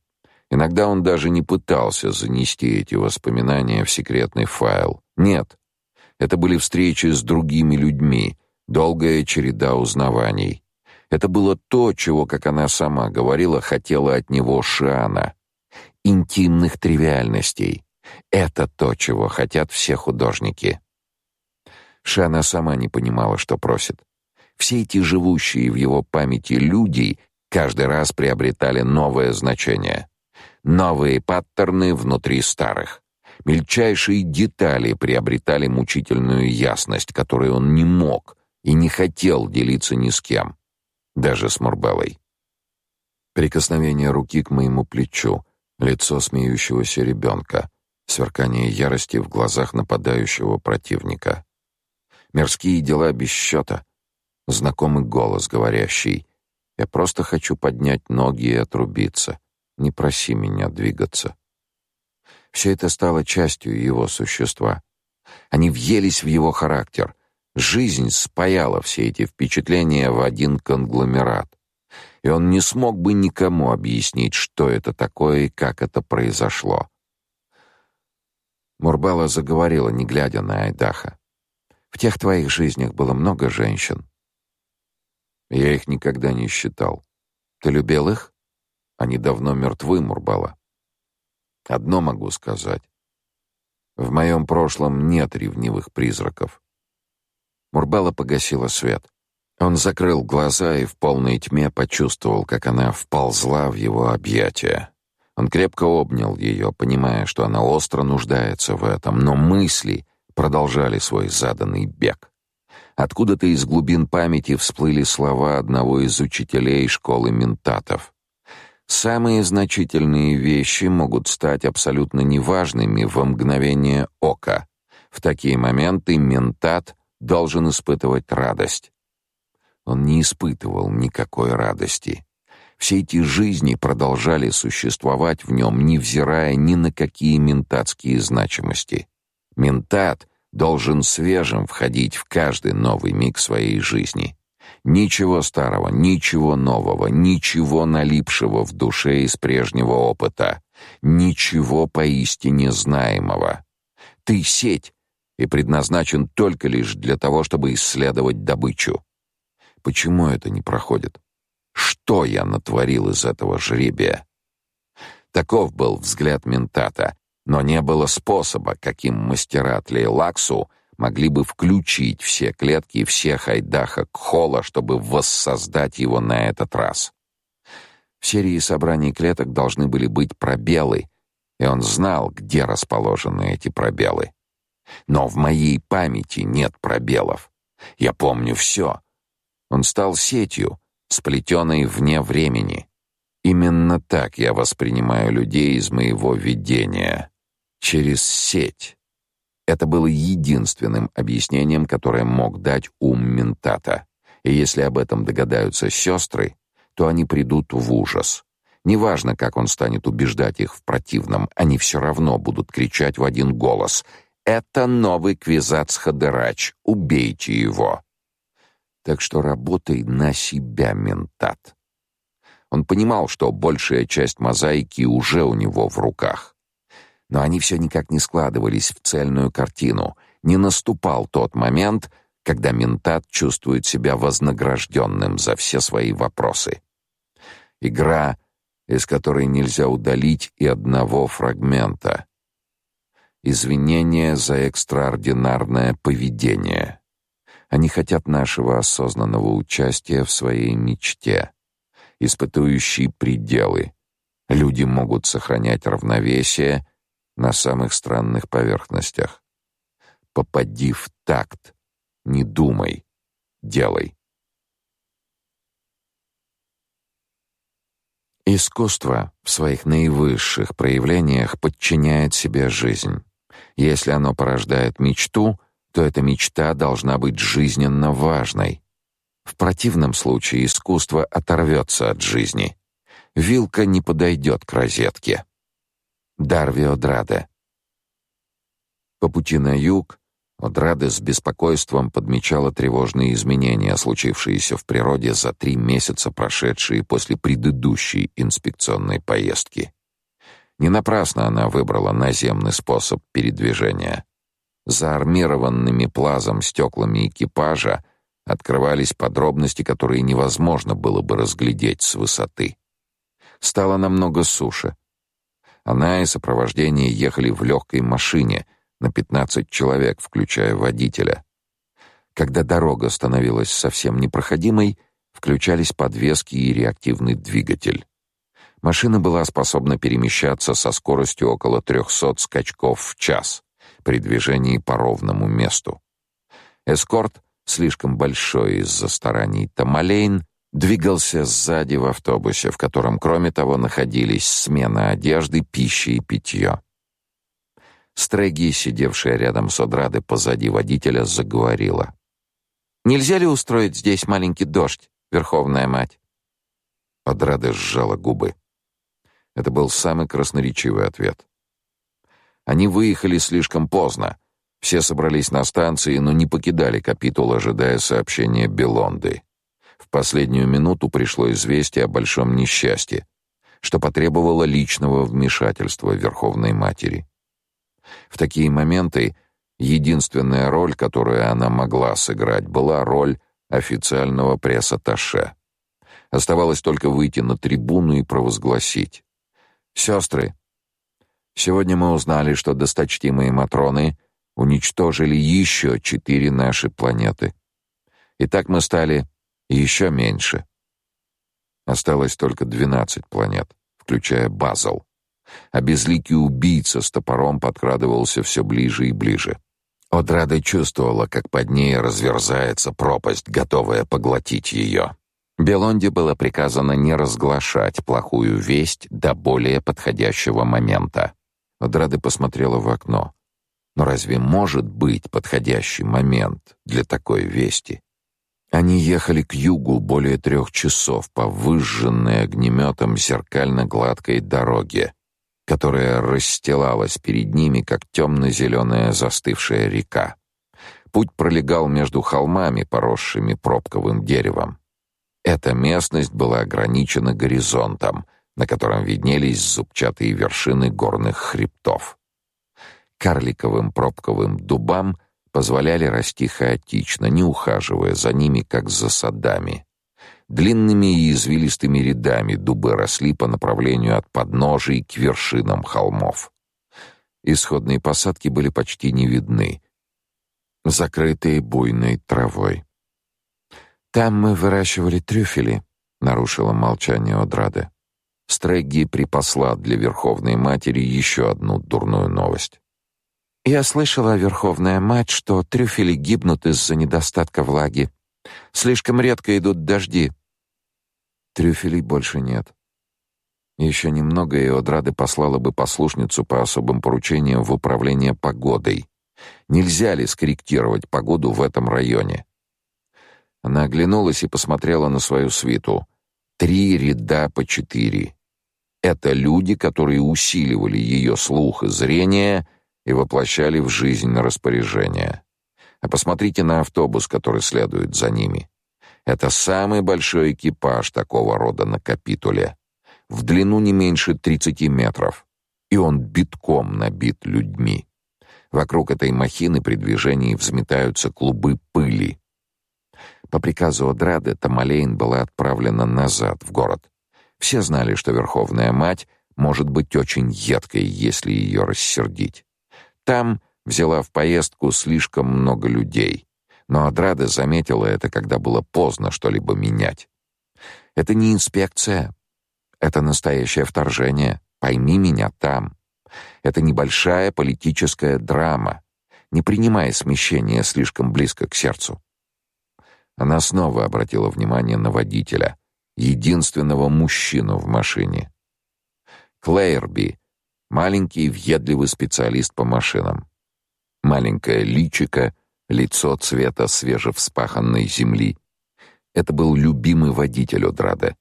Иногда он даже не пытался занести эти воспоминания в секретный файл. Нет. Это были встречи с другими людьми, долгая череда узнаваний. Это было то, чего, как она сама говорила, хотела от него Шиана. Интимных тривиальностей. Это то, чего хотят все художники. Шана сама не понимала, что просит. Все эти живущие в его памяти люди каждый раз приобретали новое значение. Новые паттерны внутри старых. Мельчайшие детали приобретали мучительную ясность, которой он не мог, и не хотел делиться ни с кем, даже с Мурбеллой. Прикосновение руки к моему плечу, лицо смеющегося ребенка, сверкание ярости в глазах нападающего противника. Мирские дела без счета, знакомый голос, говорящий «Я просто хочу поднять ноги и отрубиться, не проси меня двигаться». Все это стало частью его существа. Они въелись в его характер — Жизнь спаяла все эти впечатления в один конгломерат. И он не смог бы никому объяснить, что это такое и как это произошло. Мурбала заговорила, не глядя на Айдаха. В тех твоих жизнях было много женщин. Я их никогда не считал. Ты любил их? Они давно мертвы, Мурбала. Одно могу сказать. В моем прошлом нет ревнивых призраков. Мурбала погасила свет. Он закрыл глаза и в полной тьме почувствовал, как она вползла в его объятия. Он крепко обнял ее, понимая, что она остро нуждается в этом, но мысли продолжали свой заданный бег. Откуда-то из глубин памяти всплыли слова одного из учителей школы ментатов. Самые значительные вещи могут стать абсолютно неважными во мгновение ока. В такие моменты ментат должен испытывать радость. Он не испытывал никакой радости. Все эти жизни продолжали существовать в нем, невзирая ни на какие ментатские значимости. Ментат должен свежим входить в каждый новый миг своей жизни. Ничего старого, ничего нового, ничего налипшего в душе из прежнего опыта, ничего поистине знаемого. Ты сеть и предназначен только лишь для того, чтобы исследовать добычу. Почему это не проходит? Что я натворил из этого жребия? Таков был взгляд ментата, но не было способа, каким мастера Тлейлаксу могли бы включить все клетки всех айдаха Кхола, чтобы воссоздать его на этот раз. В серии собраний клеток должны были быть пробелы, и он знал, где расположены эти пробелы. Но в моей памяти нет пробелов. Я помню все. Он стал сетью, сплетенной вне времени. Именно так я воспринимаю людей из моего видения. Через сеть. Это было единственным объяснением, которое мог дать ум ментата. И если об этом догадаются сестры, то они придут в ужас. Неважно, как он станет убеждать их в противном, они все равно будут кричать в один голос: "Это новый Квизац Хадерач, убейте его!" Так что работай на себя, ментат. Он понимал, что большая часть мозаики уже у него в руках. Но они все никак не складывались в цельную картину. Не наступал тот момент, когда ментат чувствует себя вознагражденным за все свои вопросы. Игра, из которой нельзя удалить и одного фрагмента. Извинение за экстраординарное поведение. Они хотят нашего осознанного участия в своей мечте, испытующие пределы. Люди могут сохранять равновесие на самых странных поверхностях. Попади в такт, не думай, делай. Искусство в своих наивысших проявлениях подчиняет себе жизнь. Если оно порождает мечту — то эта мечта должна быть жизненно важной. В противном случае искусство оторвется от жизни. Вилка не подойдет к розетке. Дарвио Драде. По пути на юг Одраде с беспокойством подмечала тревожные изменения, случившиеся в природе за три месяца, прошедшие после предыдущей инспекционной поездки. Не напрасно она выбрала наземный способ передвижения. За армированными плазом стеклами экипажа открывались подробности, которые невозможно было бы разглядеть с высоты. Стало намного суше. Она и сопровождение ехали в легкой машине на 15 человек, включая водителя. Когда дорога становилась совсем непроходимой, включались подвески и реактивный двигатель. Машина была способна перемещаться со скоростью около 300 скачков в час при движении по ровному месту. Эскорт, слишком большой из-за стараний Тамалейн, двигался сзади в автобусе, в котором, кроме того, находились смена одежды, пища и питье. Стреги, сидевшая рядом с Одрады позади водителя, заговорила. «Нельзя ли устроить здесь маленький дождь, Верховная Мать?» Одрада сжала губы. Это был самый красноречивый ответ. Они выехали слишком поздно. Все собрались на станции, но не покидали капитул, ожидая сообщения Белонды. В последнюю минуту пришло известие о большом несчастье, что потребовало личного вмешательства Верховной Матери. В такие моменты единственная роль, которую она могла сыграть, была роль официального пресс-атташе. Оставалось только выйти на трибуну и провозгласить: «Сестры, сегодня мы узнали, что досточтимые матроны уничтожили еще четыре наши планеты. И так мы стали еще меньше. Осталось только 12 планет, включая Базл. А безликий убийца с топором подкрадывался все ближе и ближе. Одрада чувствовала, как под ней разверзается пропасть, готовая поглотить ее. Белонде было приказано не разглашать плохую весть до более подходящего момента. Одрада посмотрела в окно. Но разве может быть подходящий момент для такой вести? Они ехали к югу более трех часов по выжженной огнеметом зеркально-гладкой дороге, которая расстилалась перед ними, как темно-зеленая застывшая река. Путь пролегал между холмами, поросшими пробковым деревом. Эта местность была ограничена горизонтом, на котором виднелись зубчатые вершины горных хребтов. Карликовым пробковым дубам — позволяли расти хаотично, не ухаживая за ними, как за садами. Длинными и извилистыми рядами дубы росли по направлению от подножий к вершинам холмов. Исходные посадки были почти не видны, закрытые буйной травой. «Там мы выращивали трюфели», — нарушила молчание Одрада. Стрэгги припасла для Верховной Матери еще одну дурную новость. Я слышала, Верховная Мать, что трюфели гибнут из-за недостатка влаги. Слишком редко идут дожди. Трюфелей больше нет. Еще немного, и Одрады послала бы послушницу по особым поручениям в управление погодой. Нельзя ли скорректировать погоду в этом районе? Она оглянулась и посмотрела на свою свиту. Три ряда по четыре. Это люди, которые усиливали ее слух и зрение — и воплощали в жизнь распоряжения. А посмотрите на автобус, который следует за ними. Это самый большой экипаж такого рода на капитуле. В длину не меньше 30 метров, и он битком набит людьми. Вокруг этой махины при движении взметаются клубы пыли. По приказу Одрады Тамалейн была отправлена назад в город. Все знали, что Верховная Мать может быть очень едкой, если ее рассердить. Там взяла в поездку слишком много людей. Но Адрада заметила это, когда было поздно что-либо менять. Это не инспекция. Это настоящее вторжение. Пойми меня там. Это небольшая политическая драма. Не принимай смещение слишком близко к сердцу. Она снова обратила внимание на водителя, единственного мужчину в машине. Клейрби маленький въедливый специалист по машинам. Маленькое личико, лицо цвета свежевспаханной земли. Это был любимый водитель Одраде.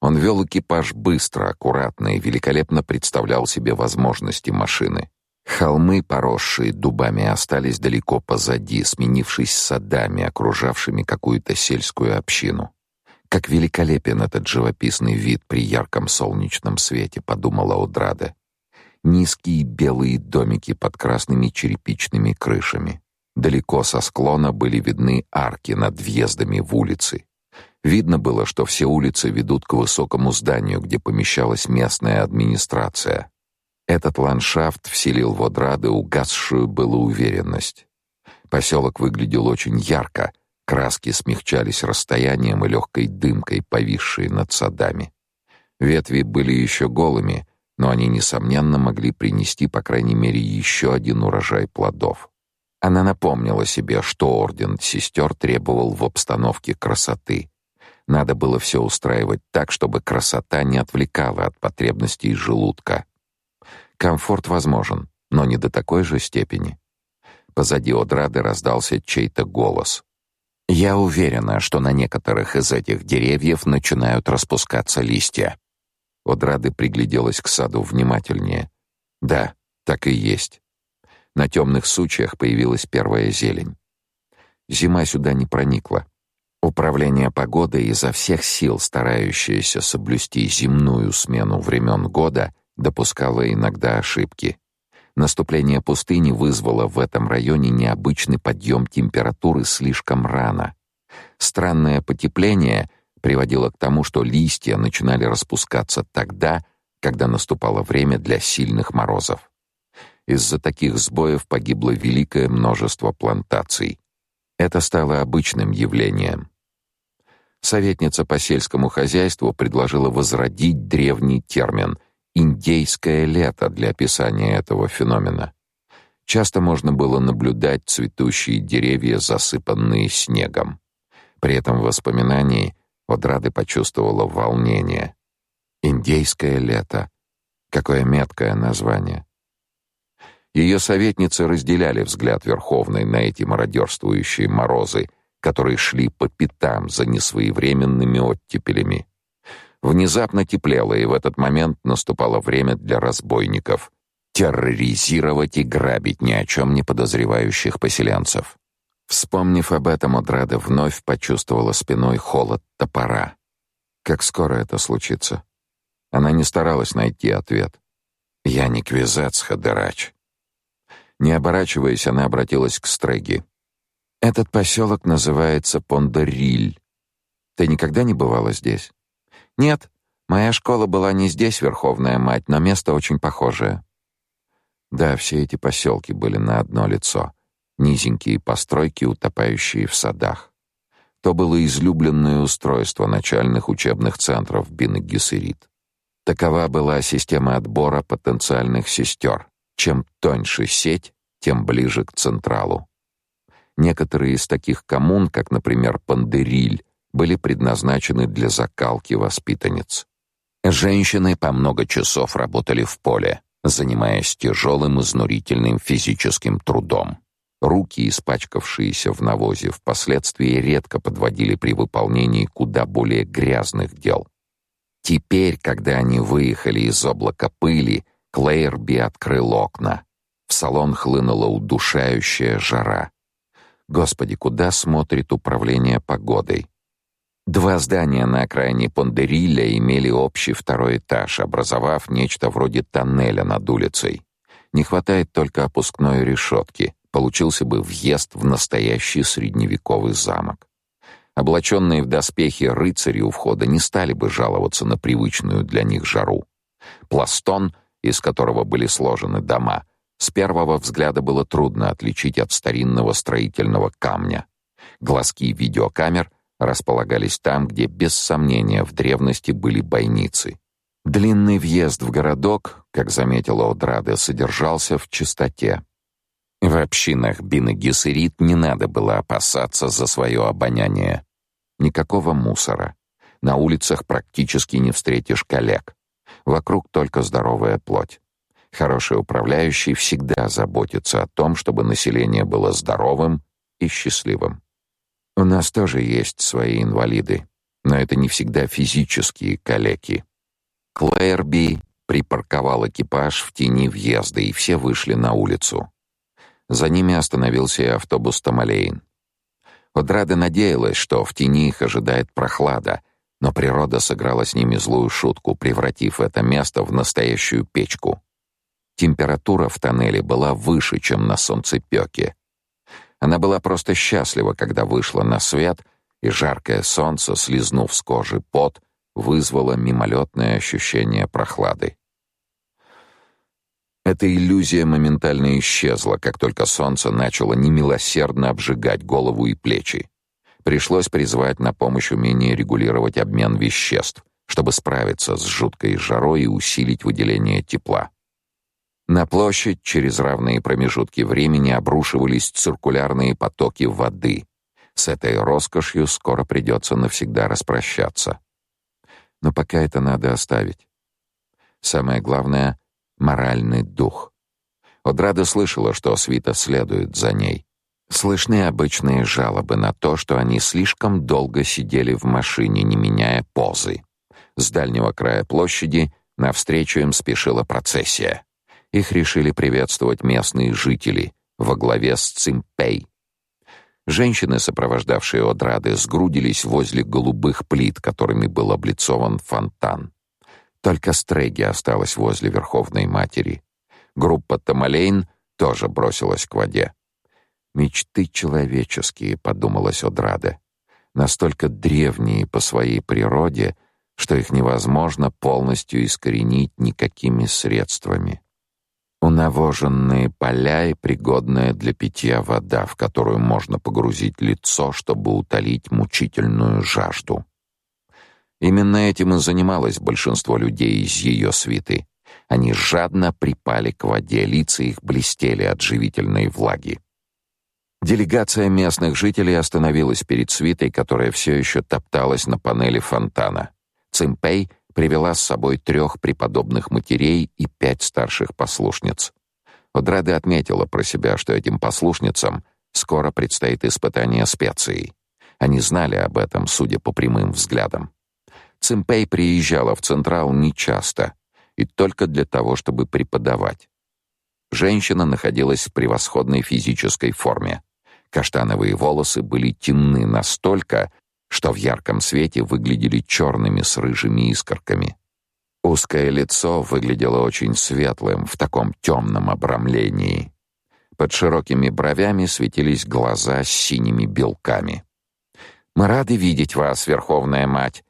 Он вел экипаж быстро, аккуратно и великолепно представлял себе возможности машины. Холмы, поросшие дубами, остались далеко позади, сменившись садами, окружавшими какую-то сельскую общину. Как великолепен этот живописный вид при ярком солнечном свете, подумала Одраде низкие белые домики под красными черепичными крышами. Далеко со склона были видны арки над въездами в улицы. Видно было, что все улицы ведут к высокому зданию, где помещалась местная администрация. Этот ландшафт вселил в Одрады угасшую было уверенность. Поселок выглядел очень ярко, краски смягчались расстоянием и легкой дымкой, повисшей над садами. Ветви были еще голыми, но они, несомненно, могли принести, по крайней мере, еще один урожай плодов. Она напомнила себе, что орден сестер требовал в обстановке красоты. Надо было все устраивать так, чтобы красота не отвлекала от потребностей желудка. Комфорт возможен, но не до такой же степени. Позади Одрады раздался чей-то голос. «Я уверена, что на некоторых из этих деревьев начинают распускаться листья. Одрады пригляделась к саду внимательнее. Да, так и есть. На темных сучьях появилась первая зелень. Зима сюда не проникла. Управление погодой изо всех сил старающееся соблюсти земную смену времен года допускало иногда ошибки. Наступление пустыни вызвало в этом районе необычный подъем температуры слишком рано. Странное потепление приводило к тому, что листья начинали распускаться тогда, когда наступало время для сильных морозов. Из-за таких сбоев погибло великое множество плантаций. Это стало обычным явлением. Советница по сельскому хозяйству предложила возродить древний термин индейское лето для описания этого феномена. Часто можно было наблюдать цветущие деревья, засыпанные снегом. При этом в воспоминании Одрады почувствовала волнение. Индейское лето. Какое меткое название. Ее советницы разделяли взгляд Верховной на эти мародерствующие морозы, которые шли по пятам за несвоевременными оттепелями. Внезапно теплело, и в этот момент наступало время для разбойников терроризировать и грабить ни о чем не подозревающих поселенцев. Вспомнив об этом, Одрада вновь почувствовала спиной холод топора. Как скоро это случится? Она не старалась найти ответ. «Я не квизац, Хадерач». Не оборачиваясь, она обратилась к Стреги. «Этот поселок называется Пондериль. Ты никогда не бывала здесь?» «Нет, моя школа была не здесь, Верховная Мать, но место очень похожее». Да, все эти поселки были на одно лицо. Низенькие постройки, утопающие в садах. То было излюбленное устройство начальных учебных центров Бинагисерит. Такова была система отбора потенциальных сестер. Чем тоньше сеть, тем ближе к централу. Некоторые из таких коммун, как, например, Пандериль, были предназначены для закалки воспитанниц. Женщины по много часов работали в поле, занимаясь тяжелым изнурительным физическим трудом. Руки, испачкавшиеся в навозе, впоследствии редко подводили при выполнении куда более грязных дел. Теперь, когда они выехали из облака пыли, Клейрби открыл окна. В салон хлынула удушающая жара. Господи, куда смотрит управление погодой? Два здания на окраине Пондерилля имели общий второй этаж, образовав нечто вроде тоннеля над улицей. Не хватает только опускной решетки. Получился бы въезд в настоящий средневековый замок. Облаченные в доспехи рыцари у входа не стали бы жаловаться на привычную для них жару. Пластон, из которого были сложены дома, с первого взгляда было трудно отличить от старинного строительного камня. Глазки видеокамер располагались там, где без сомнения в древности были бойницы. Длинный въезд в городок, как заметила Одрада, содержался в чистоте. В общинах Бины-Гессерит не надо было опасаться за свое обоняние. Никакого мусора. На улицах практически не встретишь коллег. Вокруг только здоровая плоть. Хороший управляющий всегда заботится о том, чтобы население было здоровым и счастливым. У нас тоже есть свои инвалиды, но это не всегда физические калеки. Клэрби припарковал экипаж в тени въезда, и все вышли на улицу. За ними остановился и автобус Тамалейн. Одрада надеялась, что в тени их ожидает прохлада, но природа сыграла с ними злую шутку, превратив это место в настоящую печку. Температура в тоннеле была выше, чем на солнцепёке, она была просто счастлива, когда вышла на свет, и жаркое солнце, слизнув с кожи пот, вызвало мимолетное ощущение прохлады. Эта иллюзия моментально исчезла, как только солнце начало немилосердно обжигать голову и плечи. Пришлось призвать на помощь умение регулировать обмен веществ, чтобы справиться с жуткой жарой и усилить выделение тепла. На площадь через равные промежутки времени обрушивались циркулярные потоки воды. С этой роскошью скоро придется навсегда распрощаться. Но пока это надо оставить. Самое главное — моральный дух. Одрада слышала, что свита следует за ней. Слышны обычные жалобы на то, что они слишком долго сидели в машине, не меняя позы. С дальнего края площади навстречу им спешила процессия. Их решили приветствовать местные жители во главе с Цимпей. Женщины, сопровождавшие Одрады, сгрудились возле голубых плит, которыми был облицован фонтан. Только Стреги осталась возле Верховной Матери. Группа Тамалейн тоже бросилась к воде. «Мечты человеческие», — подумалось Одраде, «настолько древние по своей природе, что их невозможно полностью искоренить никакими средствами. Унавоженные поля и пригодная для питья вода, в которую можно погрузить лицо, чтобы утолить мучительную жажду. Именно этим и занималось большинство людей из ее свиты. Они жадно припали к воде, лица их блестели от живительной влаги. Делегация местных жителей остановилась перед свитой, которая все еще топталась на панели фонтана. Цимпей привела с собой трех преподобных матерей и пять старших послушниц. Одраде отметила про себя, что этим послушницам скоро предстоит испытание специей. Они знали об этом, судя по прямым взглядам. Цимпей приезжала в Централ нечасто и только для того, чтобы преподавать. Женщина находилась в превосходной физической форме. Каштановые волосы были темны настолько, что в ярком свете выглядели черными с рыжими искорками. Узкое лицо выглядело очень светлым в таком темном обрамлении. Под широкими бровями светились глаза с синими белками. «Мы рады видеть вас, Верховная Мать!»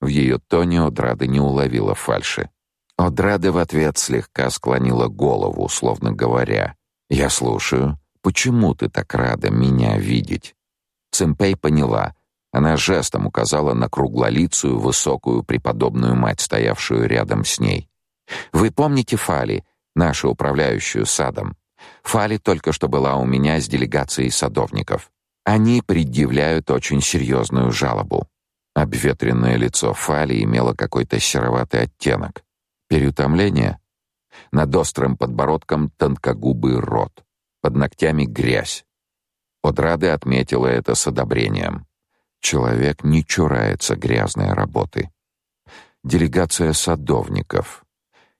В ее тоне Одрада не уловила фальши. Одрада в ответ слегка склонила голову, словно говоря, «Я слушаю. Почему ты так рада меня видеть?» Цимпей поняла. Она жестом указала на круглолицую, высокую преподобную мать, стоявшую рядом с ней. «Вы помните Фали, нашу управляющую садом? Фали только что была у меня с делегацией садовников. Они предъявляют очень серьезную жалобу. Обветренное лицо Фали имело какой-то сероватый оттенок. Переутомление? Над острым подбородком тонкогубый рот. Под ногтями грязь. Одрады отметила это с одобрением. Человек не чурается грязной работы. Делегация садовников.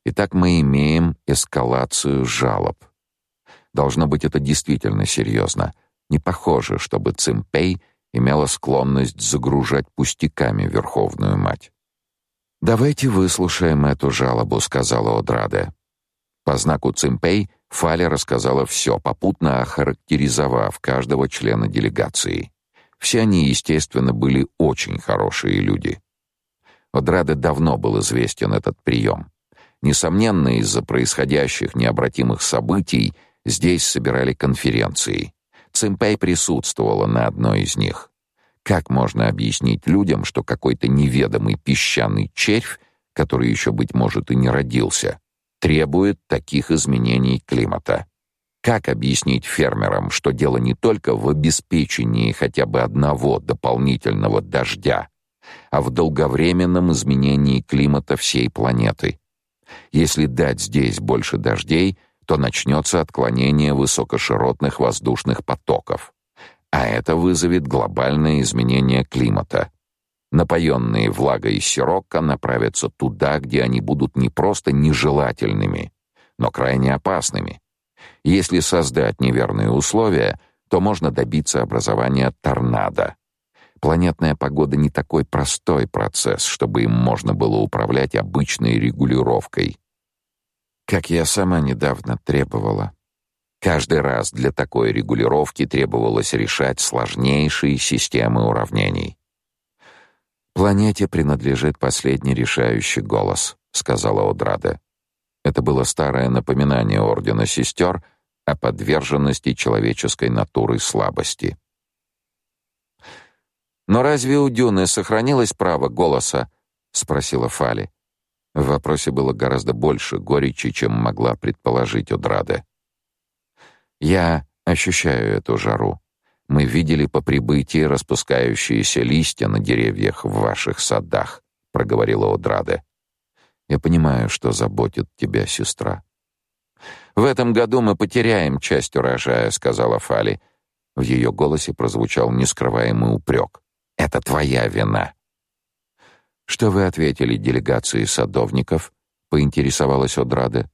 Итак, мы имеем эскалацию жалоб. Должно быть, это действительно серьезно. Не похоже, чтобы Цимпей — имела склонность загружать пустяками Верховную Мать. «Давайте выслушаем эту жалобу», — сказала Одраде. По знаку Цимпей Фаля рассказала все, попутно охарактеризовав каждого члена делегации. Все они, естественно, были очень хорошие люди. Одраде давно был известен этот прием. Несомненно, из-за происходящих необратимых событий здесь собирали конференции. Цимпэй присутствовала на одной из них. Как можно объяснить людям, что какой-то неведомый песчаный червь, который еще, быть может, и не родился, требует таких изменений климата? Как объяснить фермерам, что дело не только в обеспечении хотя бы одного дополнительного дождя, а в долговременном изменении климата всей планеты? Если дать здесь больше дождей, то начнется отклонение высокоширотных воздушных потоков, а это вызовет глобальное изменение климата. Напоенные влагой сирока направятся туда, где они будут не просто нежелательными, но крайне опасными. Если создать неверные условия, то можно добиться образования торнадо. Планетная погода не такой простой процесс, чтобы им можно было управлять обычной регулировкой как я сама недавно требовала. Каждый раз для такой регулировки требовалось решать сложнейшие системы уравнений. Планете принадлежит последний решающий голос, сказала Одраде. Это было старое напоминание ордена сестер о подверженности человеческой натуры слабости. Но разве у Дюны сохранилось право голоса? спросила Фали. В вопросе было гораздо больше горечи, чем могла предположить Одрада. Я ощущаю эту жару. Мы видели по прибытии распускающиеся листья на деревьях в ваших садах, проговорила Одрада. Я понимаю, что заботит тебя сестра. В этом году мы потеряем часть урожая, сказала Фали. В ее голосе прозвучал нескрываемый упрек. Это твоя вина. Что вы ответили делегации садовников? поинтересовалась Одрада.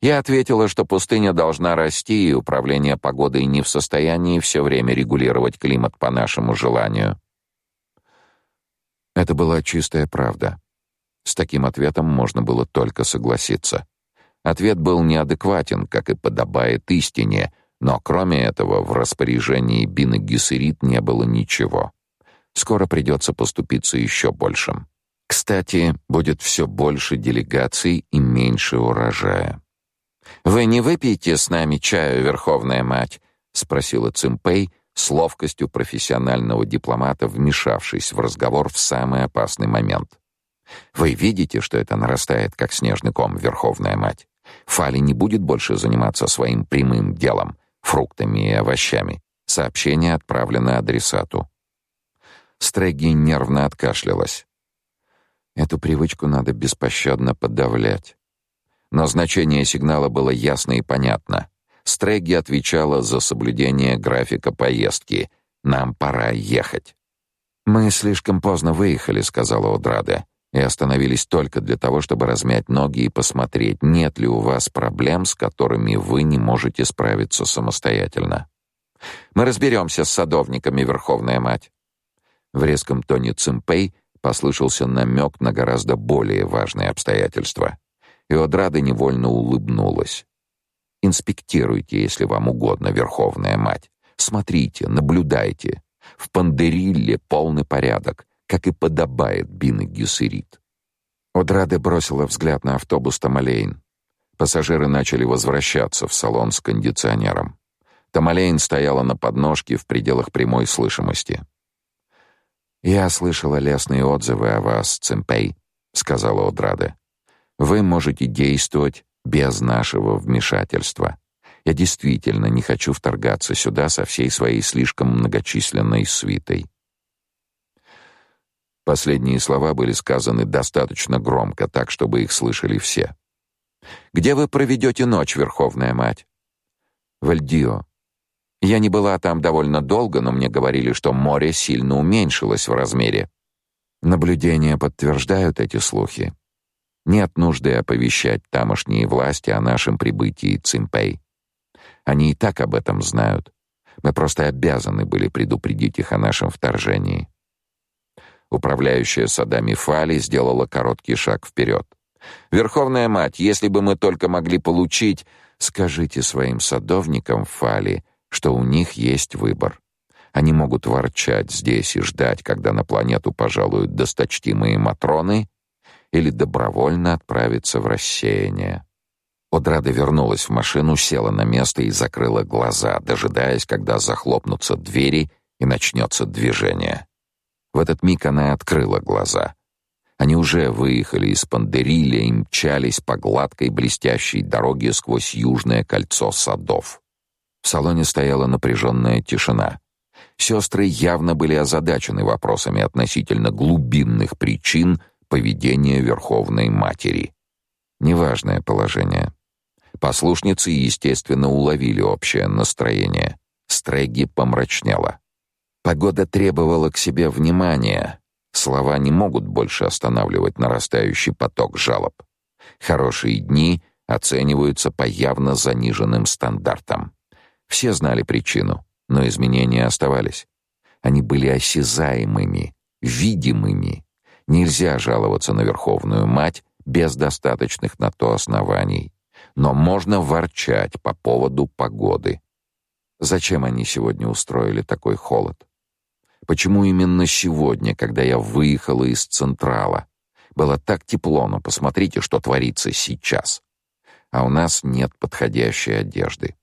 Я ответила, что пустыня должна расти, и управление погодой не в состоянии все время регулировать климат по нашему желанию. Это была чистая правда. С таким ответом можно было только согласиться. Ответ был неадекватен, как и подобает истине, но кроме этого в распоряжении Бины Гессерит не было ничего. Скоро придется поступиться еще большим. Кстати, будет все больше делегаций и меньше урожая. Вы не выпьете с нами чаю, Верховная мать, спросила Цимпей, с ловкостью профессионального дипломата, вмешавшись в разговор в самый опасный момент. Вы видите, что это нарастает как снежный ком, Верховная мать. Фали не будет больше заниматься своим прямым делом фруктами и овощами. Сообщение отправлено адресату. Стреги нервно откашлялась. Эту привычку надо беспощадно подавлять. Но значение сигнала было ясно и понятно. Стреги отвечала за соблюдение графика поездки. Нам пора ехать. Мы слишком поздно выехали, сказала Одрада, и остановились только для того, чтобы размять ноги и посмотреть, нет ли у вас проблем, с которыми вы не можете справиться самостоятельно. Мы разберемся с садовниками, Верховная мать. В резком тоне Цимпей послышался намек на гораздо более важные обстоятельства. И Одрада невольно улыбнулась. Инспектируйте, если вам угодно, Верховная Мать. Смотрите, наблюдайте. В Пандерилле полный порядок, как и подобает Бины Гюссерит. Одраде бросила взгляд на автобус Тамалейн. Пассажиры начали возвращаться в салон с кондиционером. Тамалейн стояла на подножке в пределах прямой слышимости. «Я слышала лестные отзывы о вас, Цимпей», — сказала Одраде. «Вы можете действовать без нашего вмешательства. Я действительно не хочу вторгаться сюда со всей своей слишком многочисленной свитой. Последние слова были сказаны достаточно громко, так чтобы их слышали все. Где вы проведете ночь, Верховная мать? В Эльдио. Я не была там довольно долго, но мне говорили, что море сильно уменьшилось в размере. Наблюдения подтверждают эти слухи. Нет нужды оповещать тамошние власти о нашем прибытии Цимпей. Они и так об этом знают. Мы просто обязаны были предупредить их о нашем вторжении. Управляющая садами Фали сделала короткий шаг вперед. Верховная мать, если бы мы только могли получить, скажите своим садовникам Фали, что у них есть выбор. Они могут ворчать здесь и ждать, когда на планету пожалуют досточтимые матроны, или добровольно отправиться в рассеяние. Одрада вернулась в машину, села на место и закрыла глаза, дожидаясь, когда захлопнутся двери и начнется движение. В этот миг она открыла глаза. Они уже выехали из Пандериля и мчались по гладкой блестящей дороге сквозь южное кольцо садов. В салоне стояла напряженная тишина. Сестры явно были озадачены вопросами относительно глубинных причин поведения Верховной Матери. Неважное положение. Послушницы, естественно, уловили общее настроение. Стреги помрачнела. Погода требовала к себе внимания. Слова не могут больше останавливать нарастающий поток жалоб. Хорошие дни оцениваются по явно заниженным стандартам. Все знали причину, но изменения оставались. Они были осязаемыми, видимыми. Нельзя жаловаться на Верховную Мать без достаточных на то оснований. Но можно ворчать по поводу погоды. Зачем они сегодня устроили такой холод? Почему именно сегодня, когда я выехала из Централа? Было так тепло, но посмотрите, что творится сейчас. А у нас нет подходящей одежды.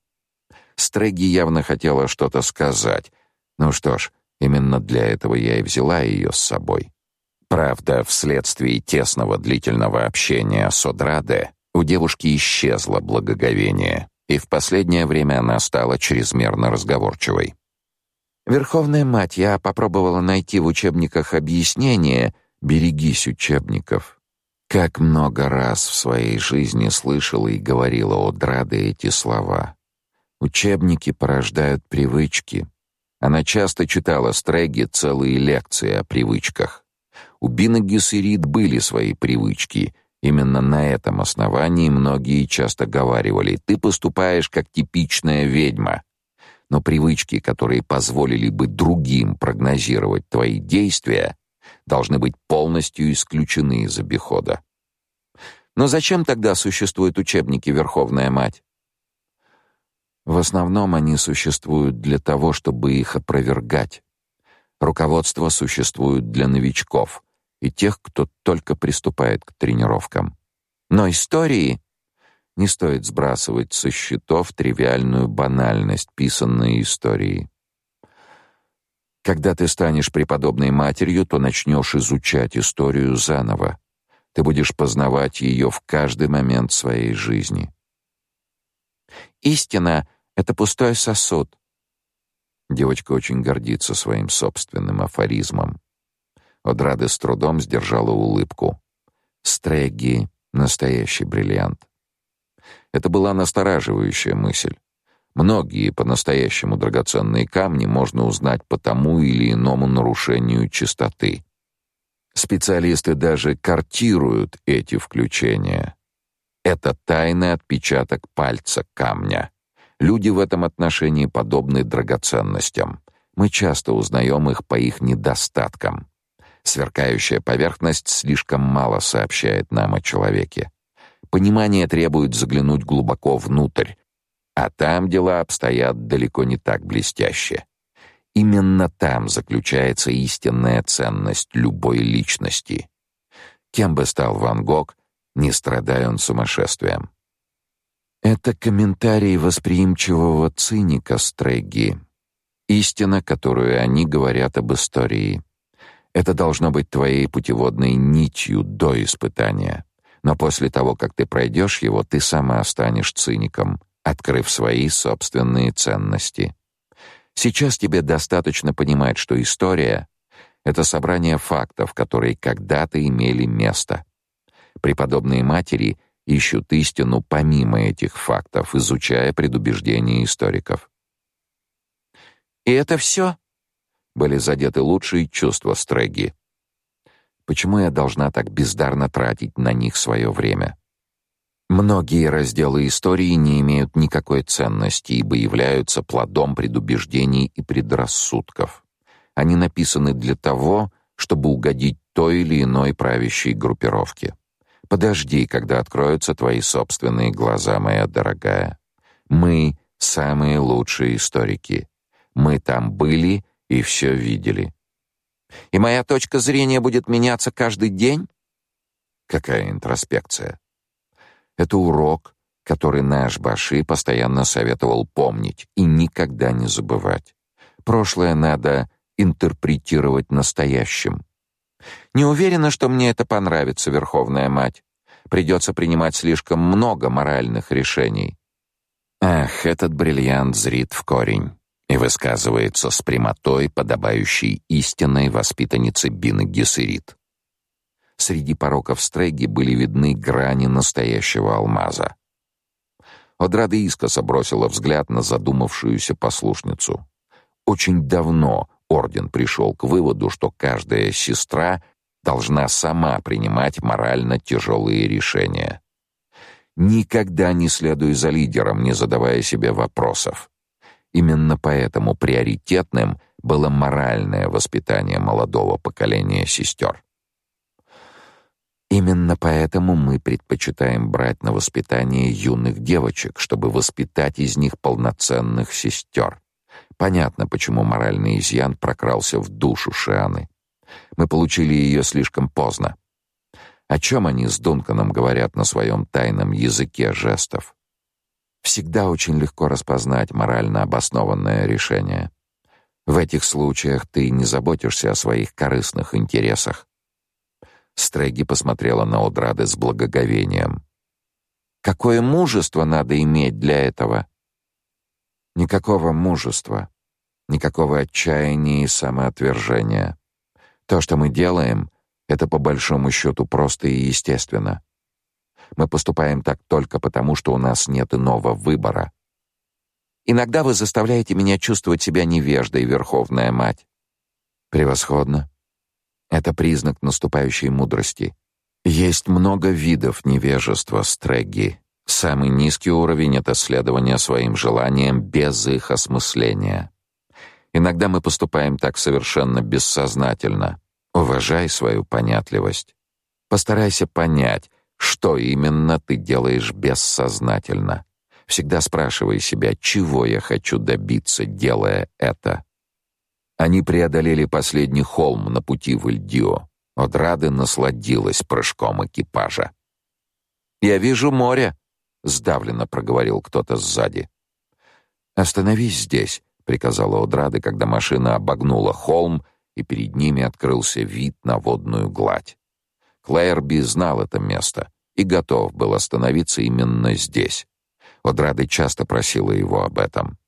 Стреги явно хотела что-то сказать. Ну что ж, именно для этого я и взяла ее с собой. Правда, вследствие тесного длительного общения с Одраде у девушки исчезло благоговение, и в последнее время она стала чрезмерно разговорчивой. Верховная мать, я попробовала найти в учебниках объяснение «берегись учебников». Как много раз в своей жизни слышала и говорила Одраде эти слова. Учебники порождают привычки. Она часто читала Стреги целые лекции о привычках. У Бины Гессерит были свои привычки, Именно на этом основании многие часто говаривали: "Ты поступаешь как типичная ведьма". Но привычки, которые позволили бы другим прогнозировать твои действия, должны быть полностью исключены из обихода. Но зачем тогда существуют учебники Верховная мать? В основном они существуют для того, чтобы их опровергать. Руководство существует для новичков и тех, кто только приступает к тренировкам. Но истории не стоит сбрасывать со счетов тривиальную банальность писанной истории. Когда ты станешь преподобной матерью, то начнешь изучать историю заново. Ты будешь познавать ее в каждый момент своей жизни. Истина — это пустой сосуд. Девочка очень гордится своим собственным афоризмом. Одрада с трудом сдержала улыбку. Стреги — настоящий бриллиант. Это была настораживающая мысль. Многие по-настоящему драгоценные камни можно узнать по тому или иному нарушению чистоты. Специалисты даже картируют эти включения. Это тайный отпечаток пальца камня. Люди в этом отношении подобны драгоценностям. Мы часто узнаем их по их недостаткам. Сверкающая поверхность слишком мало сообщает нам о человеке. Понимание требует заглянуть глубоко внутрь, а там дела обстоят далеко не так блестяще. Именно там заключается истинная ценность любой личности. Кем бы стал Ван Гог, не страдая он сумасшествием. Это комментарий восприимчивого циника Стрэгги. Истина, которую они говорят об истории. Это должно быть твоей путеводной нитью до испытания. Но после того, как ты пройдешь его, ты сама станешь циником, открыв свои собственные ценности. Сейчас тебе достаточно понимать, что история — это собрание фактов, которые когда-то имели место. Преподобные матери ищут истину помимо этих фактов, изучая предубеждения историков. «И это все?» — были задеты лучшие чувства Стреги. «Почему я должна так бездарно тратить на них свое время?» Многие разделы истории не имеют никакой ценности, ибо являются плодом предубеждений и предрассудков. Они написаны для того, чтобы угодить той или иной правящей группировке. Подожди, когда откроются твои собственные глаза, моя дорогая. Мы самые лучшие историки. Мы там были и все видели. И моя точка зрения будет меняться каждый день? Какая интроспекция? Это урок, который наш Баши постоянно советовал помнить и никогда не забывать. Прошлое надо интерпретировать настоящим. Не уверена, что мне это понравится, Верховная Мать. Придется принимать слишком много моральных решений. Ах, этот бриллиант зрит в корень и высказывается с прямотой, подобающей истинной воспитаннице Бины Гессерит. Среди пороков Стреги были видны грани настоящего алмаза. Одрада искоса бросила взгляд на задумавшуюся послушницу. Очень давно орден пришел к выводу, что каждая сестра должна сама принимать морально тяжелые решения. Никогда не следуй за лидером, не задавая себе вопросов. Именно поэтому приоритетным было моральное воспитание молодого поколения сестер. Именно поэтому мы предпочитаем брать на воспитание юных девочек, чтобы воспитать из них полноценных сестер. Понятно, почему моральный изъян прокрался в душу Шианы. Мы получили ее слишком поздно. О чем они с Дунканом говорят на своем тайном языке жестов? Всегда очень легко распознать морально обоснованное решение. В этих случаях ты не заботишься о своих корыстных интересах. Стреги посмотрела на Одрады с благоговением. Какое мужество надо иметь для этого? Никакого мужества, никакого отчаяния и самоотвержения. То, что мы делаем, это по большому счету просто и естественно. Мы поступаем так только потому, что у нас нет иного выбора. Иногда вы заставляете меня чувствовать себя невеждой, Верховная Мать. Превосходно. Это признак наступающей мудрости. Есть много видов невежества, Стрэгги. Самый низкий уровень — это следование своим желаниям без их осмысления. Иногда мы поступаем так совершенно бессознательно. Уважай свою понятливость. Постарайся понять, что именно ты делаешь бессознательно. Всегда спрашивай себя, чего я хочу добиться, делая это. Они преодолели последний холм на пути в Ильдио. Одрады насладилась прыжком экипажа. «Я вижу море», — сдавленно проговорил кто-то сзади. «Остановись здесь», — приказала Одрады, когда машина обогнула холм, и перед ними открылся вид на водную гладь. Клэрби знал это место и готов был остановиться именно здесь. Одрады часто просила его об этом.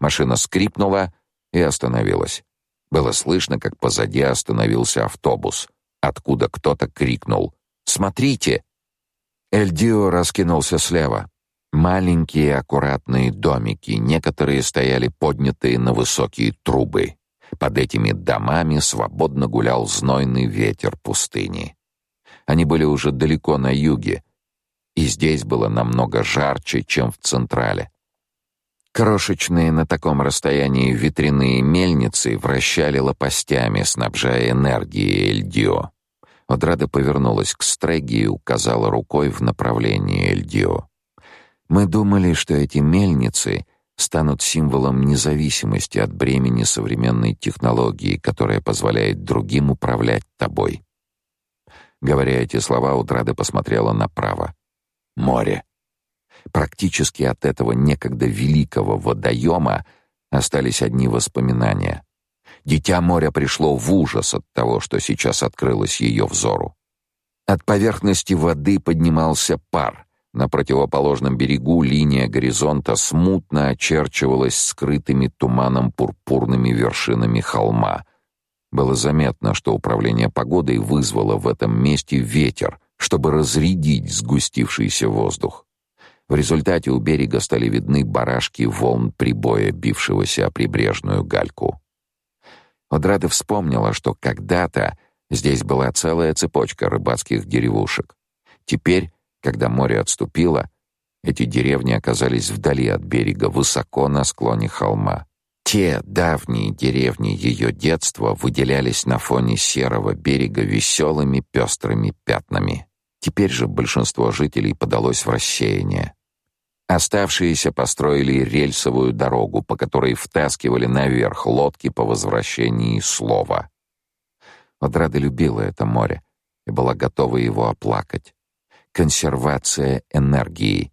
Машина скрипнула и остановилась. Было слышно, как позади остановился автобус откуда кто-то крикнул «Смотрите!». Эльдио раскинулся слева. Маленькие аккуратные домики, некоторые стояли поднятые на высокие трубы. Под этими домами свободно гулял знойный ветер пустыни. Они были уже далеко на юге, и здесь было намного жарче, чем в Централе. Крошечные на таком расстоянии ветряные мельницы вращали лопастями, снабжая энергией Эльдио. Одрада повернулась к Стреги и указала рукой в направлении Эльдио. Мы думали, что эти мельницы станут символом независимости от бремени современной технологии, которая позволяет другим управлять тобой. Говоря эти слова, Удрада посмотрела направо. Море. Практически от этого некогда великого водоема остались одни воспоминания. Дитя моря пришло в ужас от того, что сейчас открылось ее взору. От поверхности воды поднимался пар. На противоположном берегу линия горизонта смутно очерчивалась скрытыми туманом пурпурными вершинами холма. Было заметно, что управление погодой вызвало в этом месте ветер, чтобы разрядить сгустившийся воздух. В результате у берега стали видны барашки волн прибоя, бившегося о прибрежную гальку. Одрада вспомнила, что когда-то здесь была целая цепочка рыбацких деревушек. Теперь, когда море отступило, эти деревни оказались вдали от берега, высоко на склоне холма. Те давние деревни ее детства выделялись на фоне серого берега веселыми пестрыми пятнами. Теперь же большинство жителей подалось в рассеяние. Оставшиеся построили рельсовую дорогу, по которой втаскивали наверх лодки по возвращении слова. Одрада любила это море и была готова его оплакать. Консервация энергии.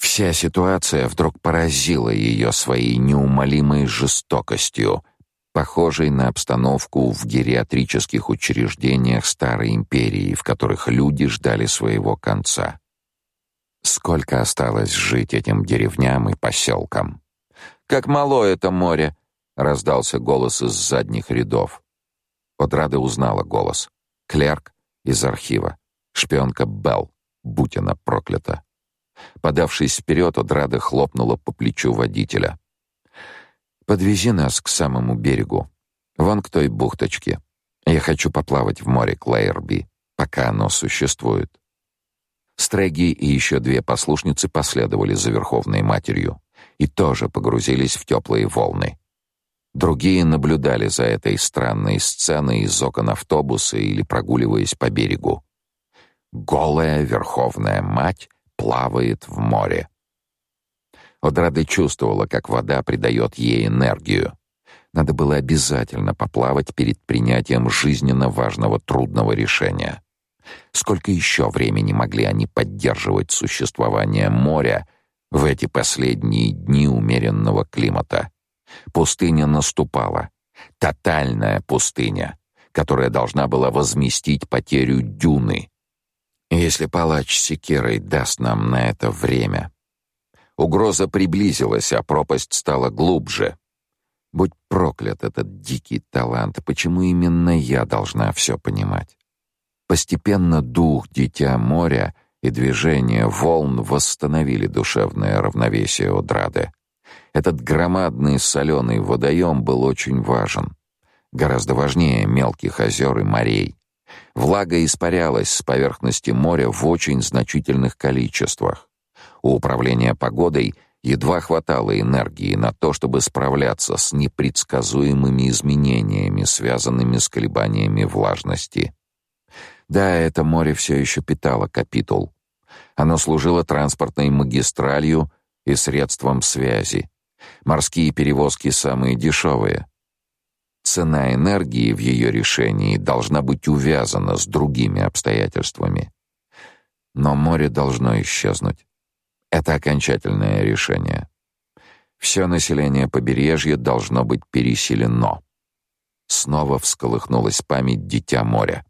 Вся ситуация вдруг поразила ее своей неумолимой жестокостью, похожей на обстановку в гериатрических учреждениях старой империи, в которых люди ждали своего конца. Сколько осталось жить этим деревням и поселкам? Как мало это море, раздался голос из задних рядов. Одрада узнала голос. Клерк из архива. Шпионка Белл, будь она проклята. Подавшись вперед, Одрада хлопнула по плечу водителя. Подвези нас к самому берегу. Вон к той бухточке. Я хочу поплавать в море Клейерби, пока оно существует. Стреги и еще две послушницы последовали за Верховной Матерью и тоже погрузились в теплые волны. Другие наблюдали за этой странной сценой из окон автобуса или прогуливаясь по берегу. Голая Верховная Мать плавает в море. Одрады чувствовала, как вода придает ей энергию. Надо было обязательно поплавать перед принятием жизненно важного трудного решения. Сколько еще времени могли они поддерживать существование моря в эти последние дни умеренного климата? Пустыня наступала. Тотальная пустыня, которая должна была возместить потерю дюны. Если палач секирой даст нам на это время. Угроза приблизилась, а пропасть стала глубже. Будь проклят этот дикий талант, почему именно я должна все понимать? Постепенно дух Дитя моря и движение волн восстановили душевное равновесие Одрады. Этот громадный соленый водоем был очень важен, гораздо важнее мелких озер и морей. Влага испарялась с поверхности моря в очень значительных количествах. У управления погодой едва хватало энергии на то, чтобы справляться с непредсказуемыми изменениями, связанными с колебаниями влажности. Да, это море все еще питало капитул. Оно служило транспортной магистралью и средством связи. Морские перевозки самые дешевые. Цена энергии в ее решении должна быть увязана с другими обстоятельствами. Но море должно исчезнуть. Это окончательное решение. Все население побережья должно быть переселено. Снова всколыхнулась память дитя моря.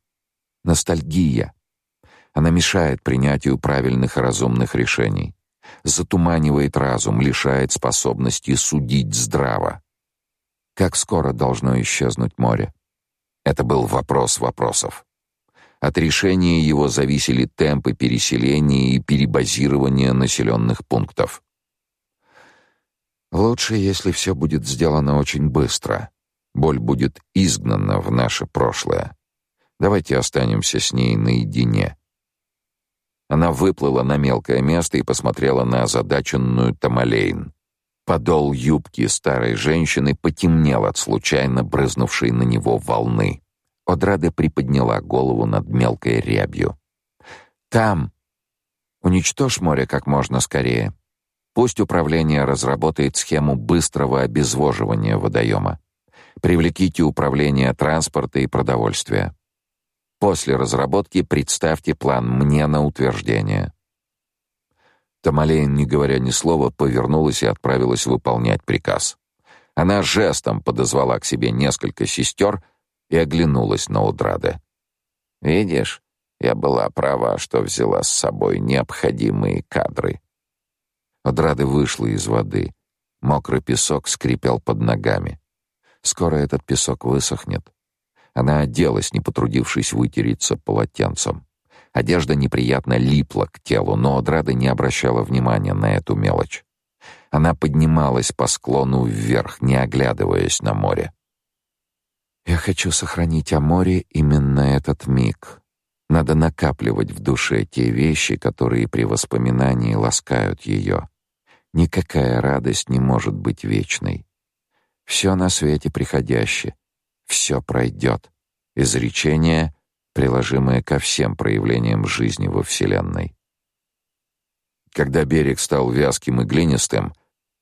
Ностальгия. Она мешает принятию правильных и разумных решений, затуманивает разум, лишает способности судить здраво. Как скоро должно исчезнуть море? Это был вопрос вопросов. От решения его зависели темпы переселения и перебазирования населенных пунктов. Лучше, если все будет сделано очень быстро. Боль будет изгнана в наше прошлое. Давайте останемся с ней наедине. Она выплыла на мелкое место и посмотрела на озадаченную Тамалейн. Подол юбки старой женщины потемнел от случайно брызнувшей на него волны. Одраде приподняла голову над мелкой рябью. «Там! Уничтожь море как можно скорее. Пусть управление разработает схему быстрого обезвоживания водоема. Привлеките управление транспорта и продовольствия. После разработки представьте план мне на утверждение. Тамалейн, не говоря ни слова, повернулась и отправилась выполнять приказ. Она жестом подозвала к себе несколько сестер и оглянулась на Удраде. «Видишь, я была права, что взяла с собой необходимые кадры». Удрада вышла из воды. Мокрый песок скрипел под ногами. Скоро этот песок высохнет. Она оделась, не потрудившись вытереться полотенцем. Одежда неприятно липла к телу, но Одрада не обращала внимания на эту мелочь. Она поднималась по склону вверх, не оглядываясь на море. «Я хочу сохранить о море именно этот миг. Надо накапливать в душе те вещи, которые при воспоминании ласкают ее. Никакая радость не может быть вечной. Все на свете приходящее, все пройдет. Изречение, приложимое ко всем проявлениям жизни во Вселенной. Когда берег стал вязким и глинистым,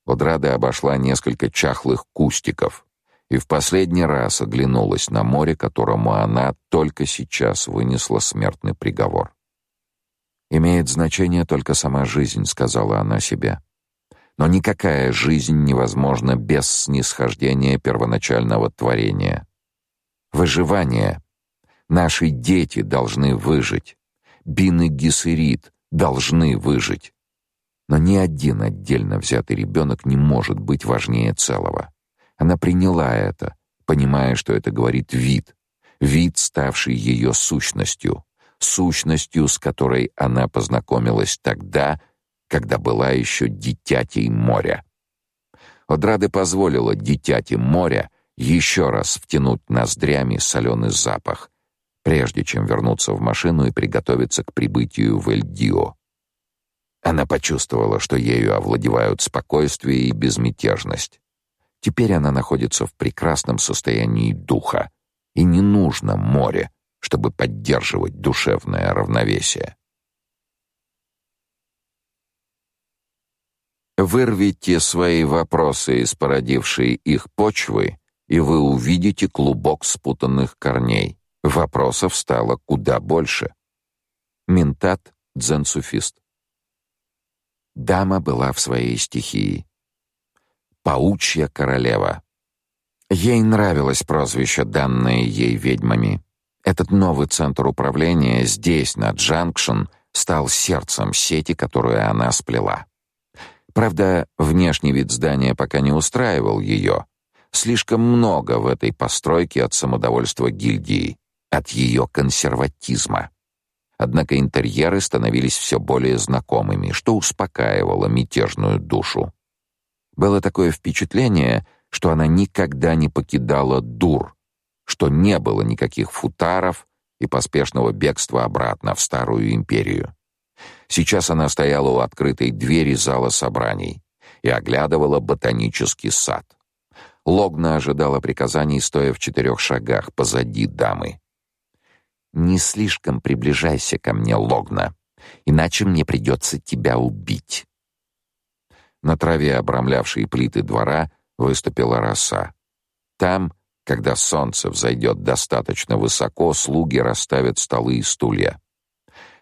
Одрада обошла несколько чахлых кустиков и в последний раз оглянулась на море, которому она только сейчас вынесла смертный приговор. «Имеет значение только сама жизнь», — сказала она себе. «Но никакая жизнь невозможна без снисхождения первоначального творения. Выживание. Наши дети должны выжить. Бин и Гессерит должны выжить. Но ни один отдельно взятый ребенок не может быть важнее целого. Она приняла это, понимая, что это говорит вид, вид, ставший ее сущностью, сущностью, с которой она познакомилась тогда, когда была еще дитятей моря. Одрады позволила дитяти моря еще раз втянуть ноздрями соленый запах, прежде чем вернуться в машину и приготовиться к прибытию в Эльдио. Она почувствовала, что ею овладевают спокойствие и безмятежность. Теперь она находится в прекрасном состоянии духа, и не нужно море, чтобы поддерживать душевное равновесие. Вырвите свои вопросы из породившей их почвы и вы увидите клубок спутанных корней. Вопросов стало куда больше. Ментат дзен-суфист. Дама была в своей стихии. Паучья королева. Ей нравилось прозвище, данное ей ведьмами. Этот новый центр управления здесь, на Джанкшн, стал сердцем сети, которую она сплела. Правда, внешний вид здания пока не устраивал ее, Слишком много в этой постройке от самодовольства гильдии, от ее консерватизма. Однако интерьеры становились все более знакомыми, что успокаивало мятежную душу. Было такое впечатление, что она никогда не покидала дур, что не было никаких футаров, и поспешного бегства обратно в старую империю. Сейчас она стояла у открытой двери зала собраний и оглядывала ботанический сад. Логна ожидала приказаний, стоя в четырех шагах позади дамы. «Не слишком приближайся ко мне, Логна, иначе мне придется тебя убить». На траве, обрамлявшей плиты двора, выступила роса. Там, когда солнце взойдет достаточно высоко, слуги расставят столы и стулья.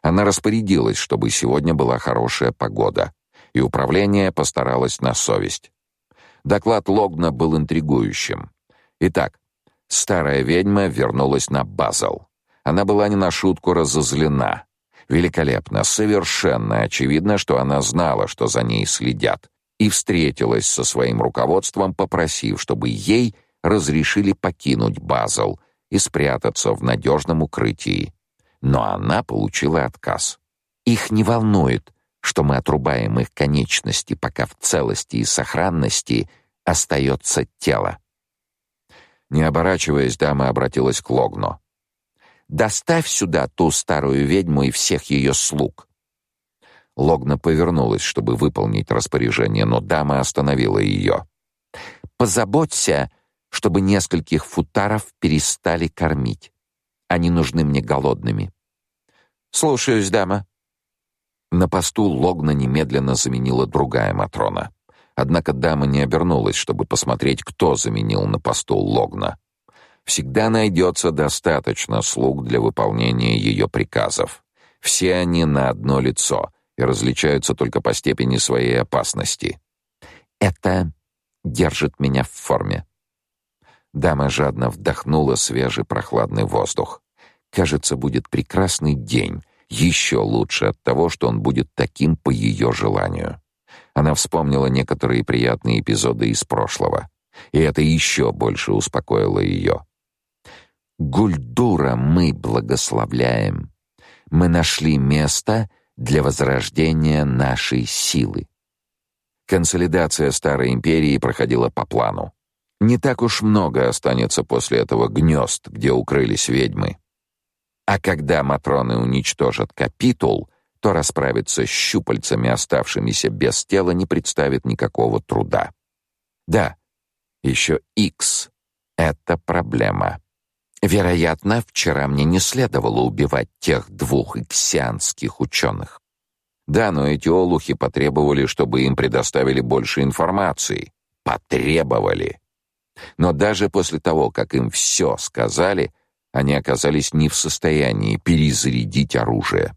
Она распорядилась, чтобы сегодня была хорошая погода, и управление постаралось на совесть. Доклад Логна был интригующим. Итак, старая ведьма вернулась на Базел. Она была не на шутку разозлена. Великолепно, совершенно очевидно, что она знала, что за ней следят, и встретилась со своим руководством, попросив, чтобы ей разрешили покинуть Базел и спрятаться в надежном укрытии. Но она получила отказ. Их не волнует, что мы отрубаем их конечности, пока в целости и сохранности остается тело. Не оборачиваясь, дама обратилась к Логну. «Доставь сюда ту старую ведьму и всех ее слуг». Логна повернулась, чтобы выполнить распоряжение, но дама остановила ее. «Позаботься, чтобы нескольких футаров перестали кормить. Они нужны мне голодными». «Слушаюсь, дама», на посту Логна немедленно заменила другая матрона. Однако дама не обернулась, чтобы посмотреть, кто заменил на посту Логна. Всегда найдется достаточно слуг для выполнения ее приказов. Все они на одно лицо и различаются только по степени своей опасности. Это держит меня в форме. Дама жадно вдохнула свежий прохладный воздух. Кажется, будет прекрасный день, еще лучше от того, что он будет таким по ее желанию. Она вспомнила некоторые приятные эпизоды из прошлого, и это еще больше успокоило ее. Гульдура мы благословляем. Мы нашли место для возрождения нашей силы. Консолидация старой империи проходила по плану. Не так уж много останется после этого гнезд, где укрылись ведьмы. А когда матроны уничтожат капитул, то расправиться с щупальцами, оставшимися без тела, не представит никакого труда. Да, еще X — это проблема. Вероятно, вчера мне не следовало убивать тех двух иксианских ученых. Да, но эти олухи потребовали, чтобы им предоставили больше информации. Потребовали. Но даже после того, как им все сказали — они оказались не в состоянии перезарядить оружие.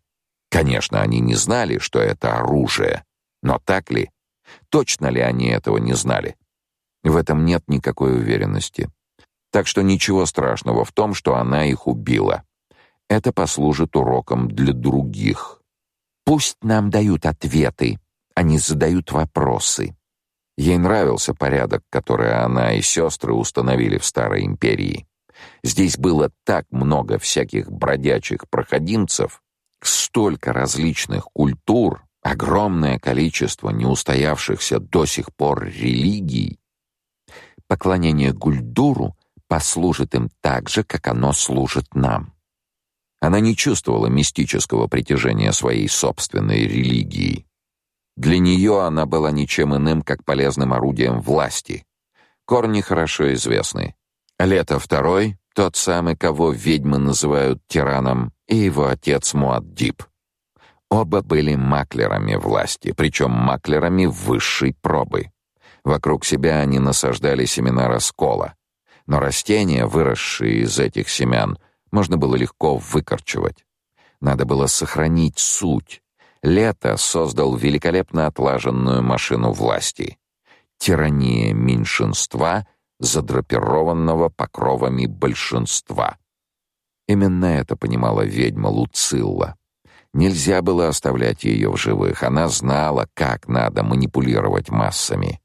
Конечно, они не знали, что это оружие, но так ли? Точно ли они этого не знали? В этом нет никакой уверенности. Так что ничего страшного в том, что она их убила. Это послужит уроком для других. Пусть нам дают ответы, они задают вопросы. Ей нравился порядок, который она и сестры установили в старой империи. Здесь было так много всяких бродячих проходимцев, столько различных культур, огромное количество неустоявшихся до сих пор религий. Поклонение Гульдуру послужит им так же, как оно служит нам. Она не чувствовала мистического притяжения своей собственной религии. Для нее она была ничем иным, как полезным орудием власти. Корни хорошо известны. Лето второй, тот самый, кого ведьмы называют тираном, и его отец Муаддиб. Оба были маклерами власти, причем маклерами высшей пробы. Вокруг себя они насаждали семена раскола, но растения, выросшие из этих семян, можно было легко выкорчевать. Надо было сохранить суть. Лето создал великолепно отлаженную машину власти. Тирания меньшинства — задрапированного покровами большинства. Именно это понимала ведьма Луцилла. Нельзя было оставлять ее в живых. Она знала, как надо манипулировать массами.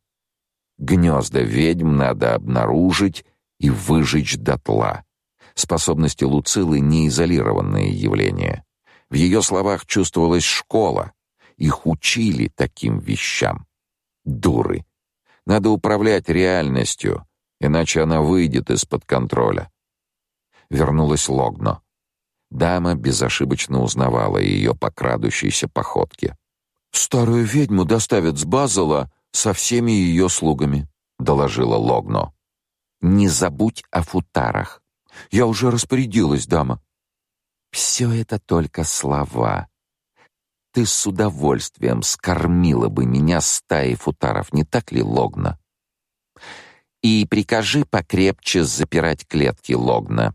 Гнезда ведьм надо обнаружить и выжечь дотла. Способности Луцилы не изолированное явление. В ее словах чувствовалась школа. Их учили таким вещам. Дуры. Надо управлять реальностью, иначе она выйдет из-под контроля. Вернулась Логно. Дама безошибочно узнавала ее по крадущейся походке. «Старую ведьму доставят с Базела со всеми ее слугами», — доложила Логно. «Не забудь о футарах». «Я уже распорядилась, дама». «Все это только слова. Ты с удовольствием скормила бы меня стаей футаров, не так ли, Логна?» «И прикажи покрепче запирать клетки, Логна»,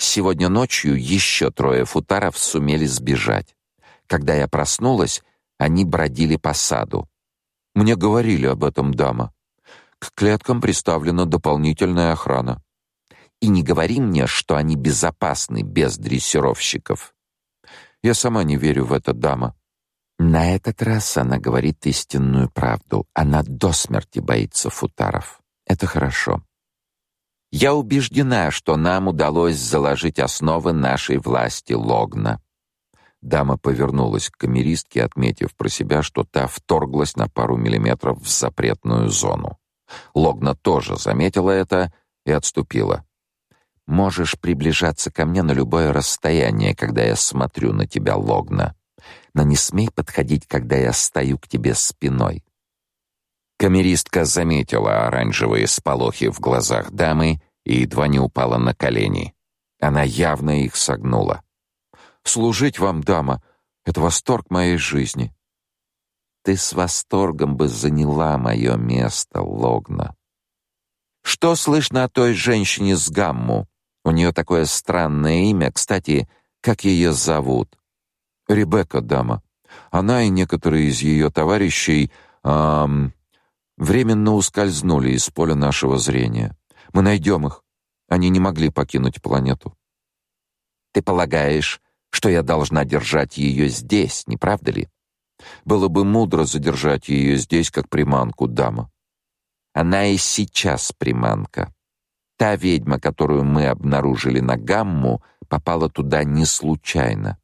Сегодня ночью еще трое футаров сумели сбежать. Когда я проснулась, они бродили по саду. Мне говорили об этом дама. К клеткам приставлена дополнительная охрана. И не говори мне, что они безопасны без дрессировщиков. Я сама не верю в это, дама. На этот раз она говорит истинную правду. Она до смерти боится футаров. Это хорошо. Я убеждена, что нам удалось заложить основы нашей власти Логна. Дама повернулась к камеристке, отметив про себя, что та вторглась на пару миллиметров в запретную зону. Логна тоже заметила это и отступила. Можешь приближаться ко мне на любое расстояние, когда я смотрю на тебя, Логна. Но не смей подходить, когда я стою к тебе спиной. Камеристка заметила оранжевые сполохи в глазах дамы и едва не упала на колени. Она явно их согнула. «Служить вам, дама, это восторг моей жизни». «Ты с восторгом бы заняла мое место, Логна». «Что слышно о той женщине с Гамму? У нее такое странное имя. Кстати, как ее зовут?» «Ребекка, дама. Она и некоторые из ее товарищей эм, временно ускользнули из поля нашего зрения. Мы найдем их. Они не могли покинуть планету. Ты полагаешь, что я должна держать ее здесь, не правда ли? Было бы мудро задержать ее здесь как приманку, дама. Она и сейчас приманка. Та ведьма, которую мы обнаружили на Гамму, попала туда не случайно.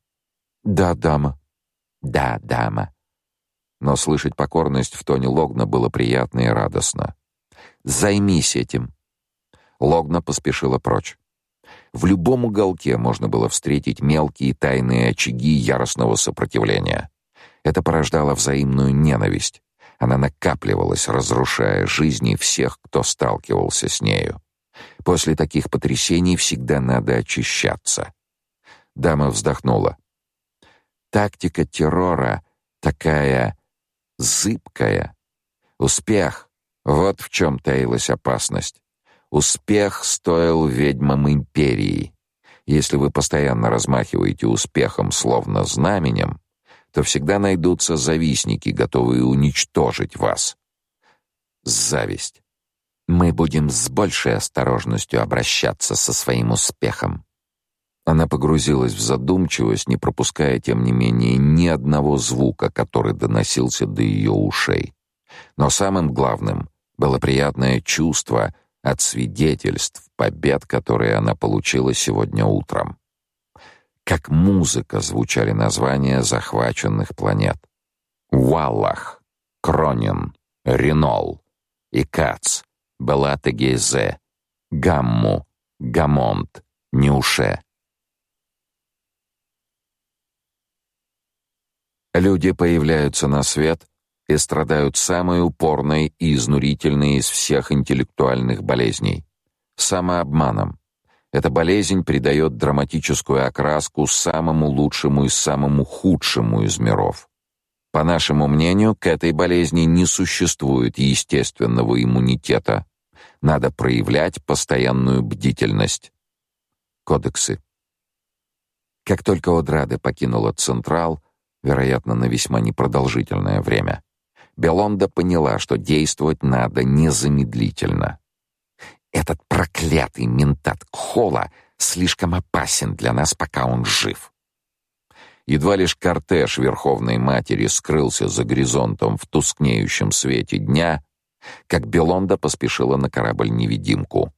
Да, дама. Да, дама но слышать покорность в тоне Логна было приятно и радостно. Займись этим. Логна поспешила прочь. В любом уголке можно было встретить мелкие тайные очаги яростного сопротивления. Это порождало взаимную ненависть. Она накапливалась, разрушая жизни всех, кто сталкивался с нею. После таких потрясений всегда надо очищаться. Дама вздохнула. Тактика террора такая зыбкая. Успех — вот в чем таилась опасность. Успех стоил ведьмам империи. Если вы постоянно размахиваете успехом словно знаменем, то всегда найдутся завистники, готовые уничтожить вас. Зависть. Мы будем с большей осторожностью обращаться со своим успехом. Она погрузилась в задумчивость, не пропуская тем не менее ни одного звука, который доносился до ее ушей. Но самым главным было приятное чувство от свидетельств побед, которые она получила сегодня утром. Как музыка звучали названия захваченных планет: Валлах, Кронин, Ренол, Икац, Белатегейзе, Гамму, Гамонт, Нюше. Люди появляются на свет и страдают самой упорной и изнурительной из всех интеллектуальных болезней самообманом. Эта болезнь придает драматическую окраску самому лучшему и самому худшему из миров. По нашему мнению, к этой болезни не существует естественного иммунитета. Надо проявлять постоянную бдительность. Кодексы. Как только Одрады покинула Централ, вероятно, на весьма непродолжительное время. Белонда поняла, что действовать надо незамедлительно. Этот проклятый ментат Кхола слишком опасен для нас, пока он жив. Едва лишь кортеж Верховной Матери скрылся за горизонтом в тускнеющем свете дня, как Белонда поспешила на корабль-невидимку.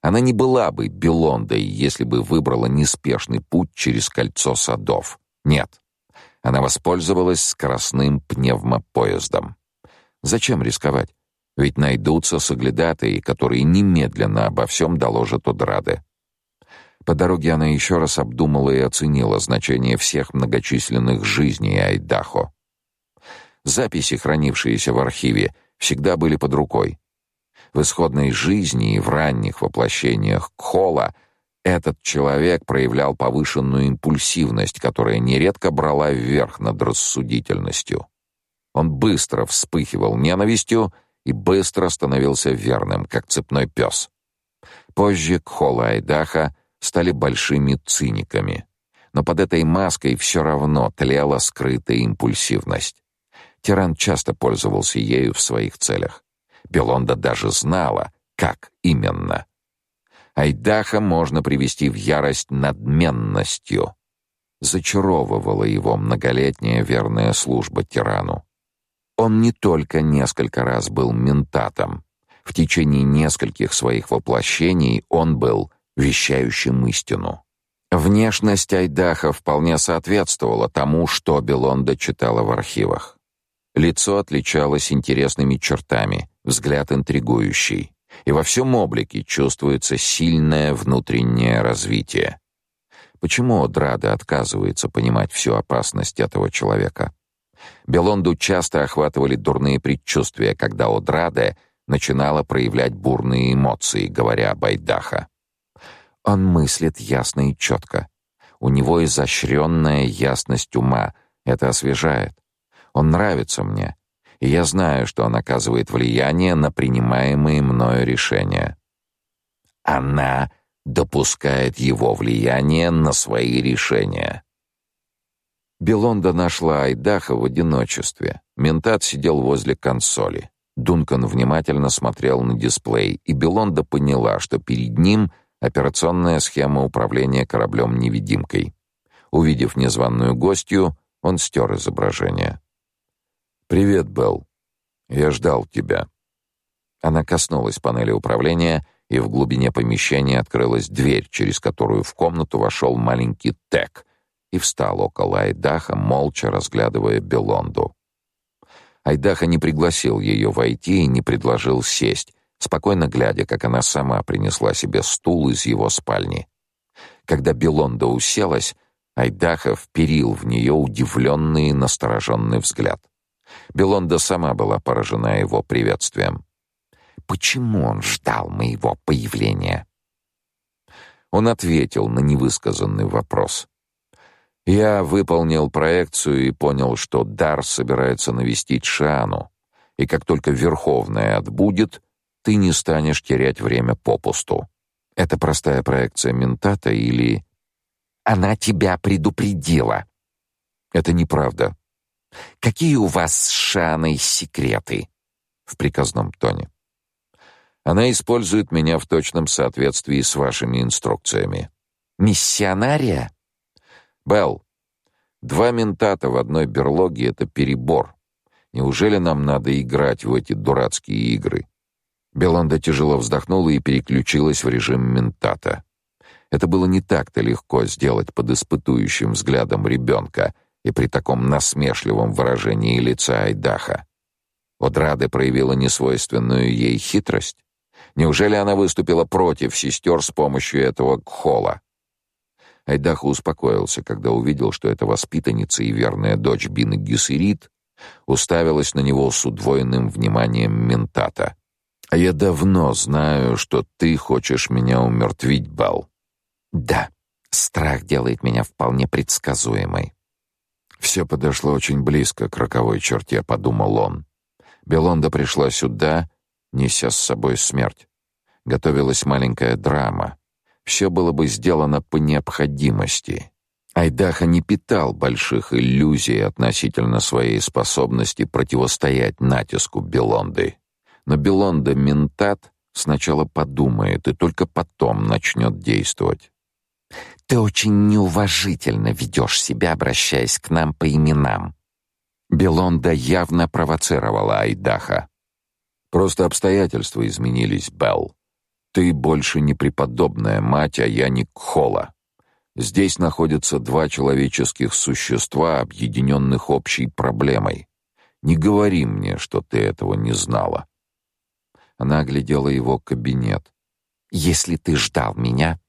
Она не была бы Белондой, если бы выбрала неспешный путь через кольцо садов. Нет. Она воспользовалась скоростным пневмопоездом. Зачем рисковать? Ведь найдутся соглядатые, которые немедленно обо всем доложат Одрады. По дороге она еще раз обдумала и оценила значение всех многочисленных жизней Айдахо. Записи, хранившиеся в архиве, всегда были под рукой. В исходной жизни и в ранних воплощениях Кхола этот человек проявлял повышенную импульсивность, которая нередко брала вверх над рассудительностью. Он быстро вспыхивал ненавистью и быстро становился верным, как цепной пес. Позже Кхола Айдаха стали большими циниками. Но под этой маской все равно тлела скрытая импульсивность. Тиран часто пользовался ею в своих целях. Белонда даже знала, как именно. Айдаха можно привести в ярость надменностью. Зачаровывала его многолетняя верная служба тирану. Он не только несколько раз был ментатом. В течение нескольких своих воплощений он был вещающим истину. Внешность Айдаха вполне соответствовала тому, что Белонда читала в архивах. Лицо отличалось интересными чертами, взгляд интригующий, и во всем облике чувствуется сильное внутреннее развитие. Почему Одрада отказывается понимать всю опасность этого человека? Белонду часто охватывали дурные предчувствия, когда Одраде начинала проявлять бурные эмоции, говоря об Айдаха. Он мыслит ясно и четко. У него изощренная ясность ума. Это освежает. Он нравится мне, и я знаю, что он оказывает влияние на принимаемые мною решения. Она допускает его влияние на свои решения. Белонда нашла Айдаха в одиночестве. Ментат сидел возле консоли. Дункан внимательно смотрел на дисплей, и Белонда поняла, что перед ним операционная схема управления кораблем-невидимкой. Увидев незваную гостью, он стер изображение. «Привет, Белл. Я ждал тебя». Она коснулась панели управления, и в глубине помещения открылась дверь, через которую в комнату вошел маленький Тек и встал около Айдаха, молча разглядывая Белонду. Айдаха не пригласил ее войти и не предложил сесть, спокойно глядя, как она сама принесла себе стул из его спальни. Когда Белонда уселась, Айдаха вперил в нее удивленный и настороженный взгляд. Белонда сама была поражена его приветствием. Почему он ждал моего появления? Он ответил на невысказанный вопрос. Я выполнил проекцию и понял, что Дар собирается навестить Шану, и как только Верховная отбудет, ты не станешь терять время попусту. Это простая проекция ментата или... Она тебя предупредила. Это неправда. Какие у вас с Шаной секреты? В приказном тоне. Она использует меня в точном соответствии с вашими инструкциями. Миссионария? Белл, два ментата в одной берлоге — это перебор. Неужели нам надо играть в эти дурацкие игры? Беланда тяжело вздохнула и переключилась в режим ментата. Это было не так-то легко сделать под испытующим взглядом ребенка — и при таком насмешливом выражении лица Айдаха. Одрада проявила несвойственную ей хитрость. Неужели она выступила против сестер с помощью этого кхола? Айдаха успокоился, когда увидел, что эта воспитанница и верная дочь Бины Гессерит уставилась на него с удвоенным вниманием ментата. «А я давно знаю, что ты хочешь меня умертвить, Бал». «Да, страх делает меня вполне предсказуемой. Все подошло очень близко к роковой черте, подумал он. Белонда пришла сюда, неся с собой смерть. Готовилась маленькая драма. Все было бы сделано по необходимости. Айдаха не питал больших иллюзий относительно своей способности противостоять натиску Белонды. Но Белонда Ментат сначала подумает и только потом начнет действовать. Ты очень неуважительно ведешь себя, обращаясь к нам по именам. Белонда явно провоцировала Айдаха. Просто обстоятельства изменились, Белл. Ты больше не преподобная мать, а я не Кхола. Здесь находятся два человеческих существа, объединенных общей проблемой. Не говори мне, что ты этого не знала. Она оглядела его кабинет. Если ты ждал меня,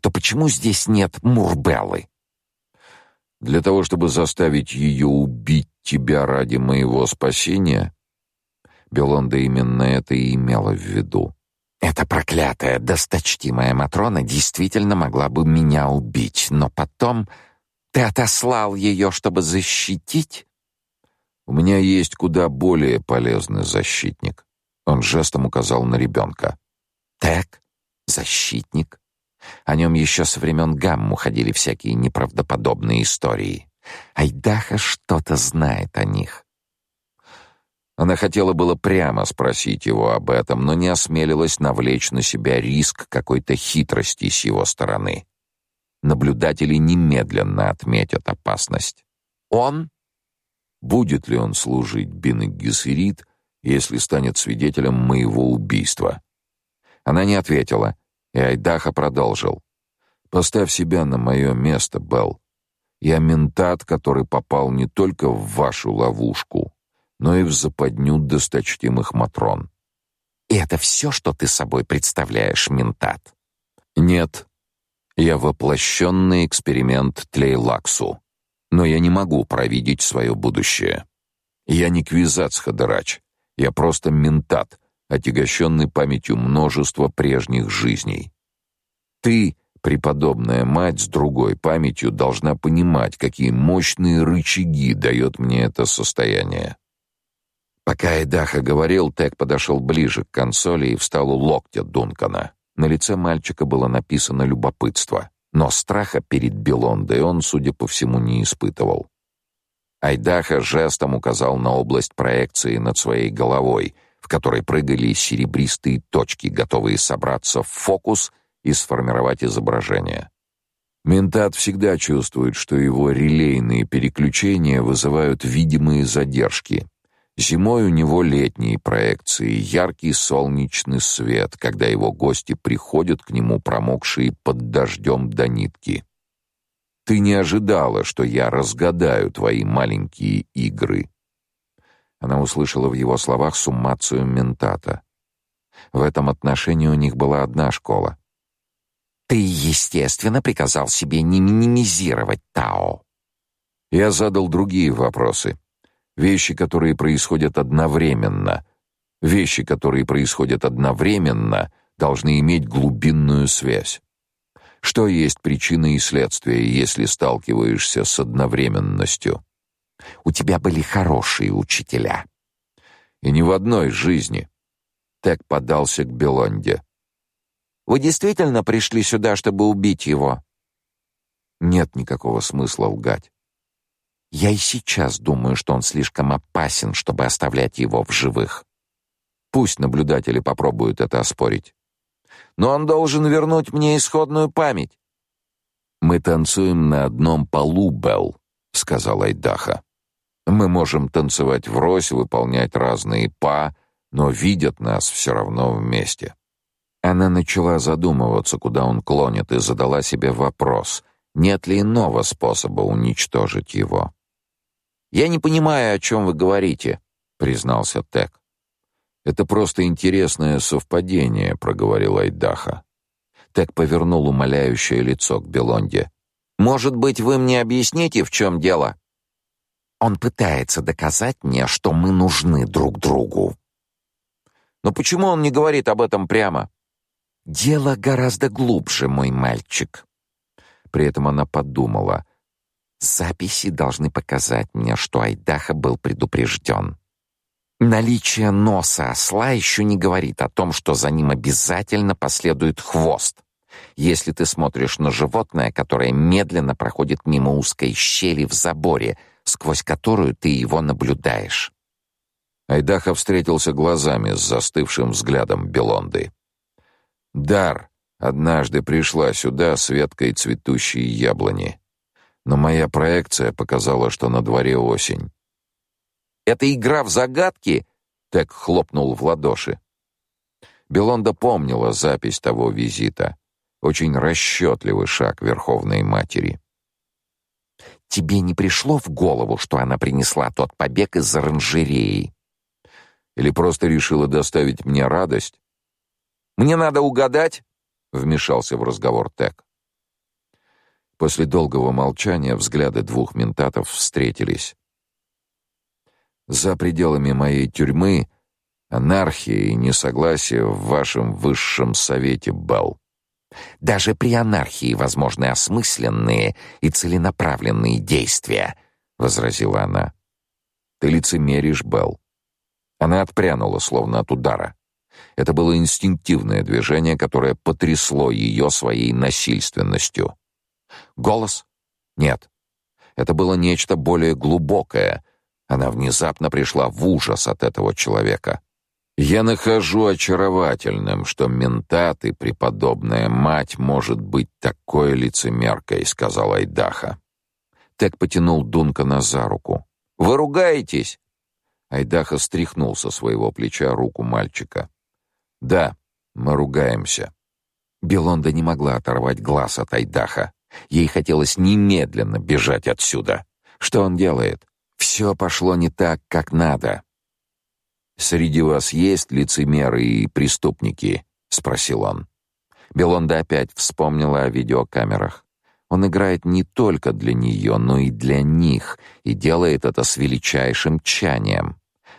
то почему здесь нет Мурбеллы? Для того, чтобы заставить ее убить тебя ради моего спасения? Белонда именно это и имела в виду. Эта проклятая, досточтимая Матрона действительно могла бы меня убить, но потом ты отослал ее, чтобы защитить? У меня есть куда более полезный защитник. Он жестом указал на ребенка. Так, защитник. О нем еще со времен Гамму ходили всякие неправдоподобные истории. Айдаха что-то знает о них. Она хотела было прямо спросить его об этом, но не осмелилась навлечь на себя риск какой-то хитрости с его стороны. Наблюдатели немедленно отметят опасность. Он? Будет ли он служить Бин Гессерит, если станет свидетелем моего убийства? Она не ответила, и Айдаха продолжил. «Поставь себя на мое место, Белл. Я ментат, который попал не только в вашу ловушку, но и в западню досточтимых Матрон». «И это все, что ты собой представляешь, ментат?» «Нет. Я воплощенный эксперимент Тлейлаксу, но я не могу провидеть свое будущее. Я не Квизац Хадырач, я просто ментат, отягощенный памятью множества прежних жизней. Ты, преподобная мать с другой памятью, должна понимать, какие мощные рычаги дает мне это состояние. Пока Эдаха говорил, Тек подошел ближе к консоли и встал у локтя Дункана. На лице мальчика было написано любопытство, но страха перед Белондой он, судя по всему, не испытывал. Айдаха жестом указал на область проекции над своей головой, в которой прыгали серебристые точки, готовые собраться в фокус и сформировать изображение. Ментат всегда чувствует, что его релейные переключения вызывают видимые задержки. Зимой у него летние проекции, яркий солнечный свет, когда его гости приходят к нему промокшие под дождем до нитки. Ты не ожидала, что я разгадаю твои маленькие игры. Она услышала в его словах суммацию ментата. В этом отношении у них была одна школа. Ты, естественно, приказал себе не минимизировать Тао. Я задал другие вопросы. Вещи, которые происходят одновременно. Вещи, которые происходят одновременно, должны иметь глубинную связь. Что есть причина и следствие, если сталкиваешься с одновременностью? У тебя были хорошие учителя. И не в одной жизни. Тек подался к Белонде. Вы действительно пришли сюда, чтобы убить его? Нет никакого смысла лгать. Я и сейчас думаю, что он слишком опасен, чтобы оставлять его в живых. Пусть наблюдатели попробуют это оспорить. Но он должен вернуть мне исходную память. Мы танцуем на одном полу, Белл, сказал Айдаха. Мы можем танцевать врозь, выполнять разные па, но видят нас все равно вместе. Она начала задумываться, куда он клонит, и задала себе вопрос: нет ли иного способа уничтожить его? Я не понимаю, о чем вы говорите, признался Тек. Это просто интересное совпадение, проговорил Айдаха. Тек повернул умоляющее лицо к Белонде. Может быть, вы мне объясните, в чем дело? Он пытается доказать мне, что мы нужны друг другу. Но почему он не говорит об этом прямо? Дело гораздо глубже, мой мальчик. При этом она подумала: записи должны показать мне, что Айдаха был предупрежден. Наличие носа осла еще не говорит о том, что за ним обязательно последует хвост. Если ты смотришь на животное, которое медленно проходит мимо узкой щели в заборе, сквозь которую ты его наблюдаешь. Айдаха встретился глазами с застывшим взглядом Белонды. Дар однажды пришла сюда с веткой цветущей яблони. Но моя проекция показала, что на дворе осень. Это игра в загадки, так хлопнул в ладоши. Белонда помнила запись того визита. Очень расчетливый шаг Верховной Матери. Тебе не пришло в голову, что она принесла тот побег из оранжереи? Или просто решила доставить мне радость? Мне надо угадать, вмешался в разговор Тек. После долгого молчания взгляды двух ментатов встретились. За пределами моей тюрьмы анархия и несогласие в вашем высшем совете, Бал. Даже при анархии возможны осмысленные и целенаправленные действия, возразила она. Ты лицемеришь, Бал. Она отпрянула, словно от удара. Это было инстинктивное движение, которое потрясло ее своей насильственностью. Голос? Нет. Это было нечто более глубокое. Она внезапно пришла в ужас от этого человека. Я нахожу очаровательным, что ментаты, преподобная мать, может быть такой лицемеркой, сказал Айдаха. Тек потянул Дункана за руку. Вы ругаетесь? Айдаха стряхнул со своего плеча руку мальчика. Да, мы ругаемся. Белонда не могла оторвать глаз от Айдаха. Ей хотелось немедленно бежать отсюда. Что он делает? Все пошло не так, как надо. Среди вас есть лицемеры и преступники, спросил он. Белонда опять вспомнила о видеокамерах. Он играет не только для нее, но и для них, и делает это с величайшим тщанием.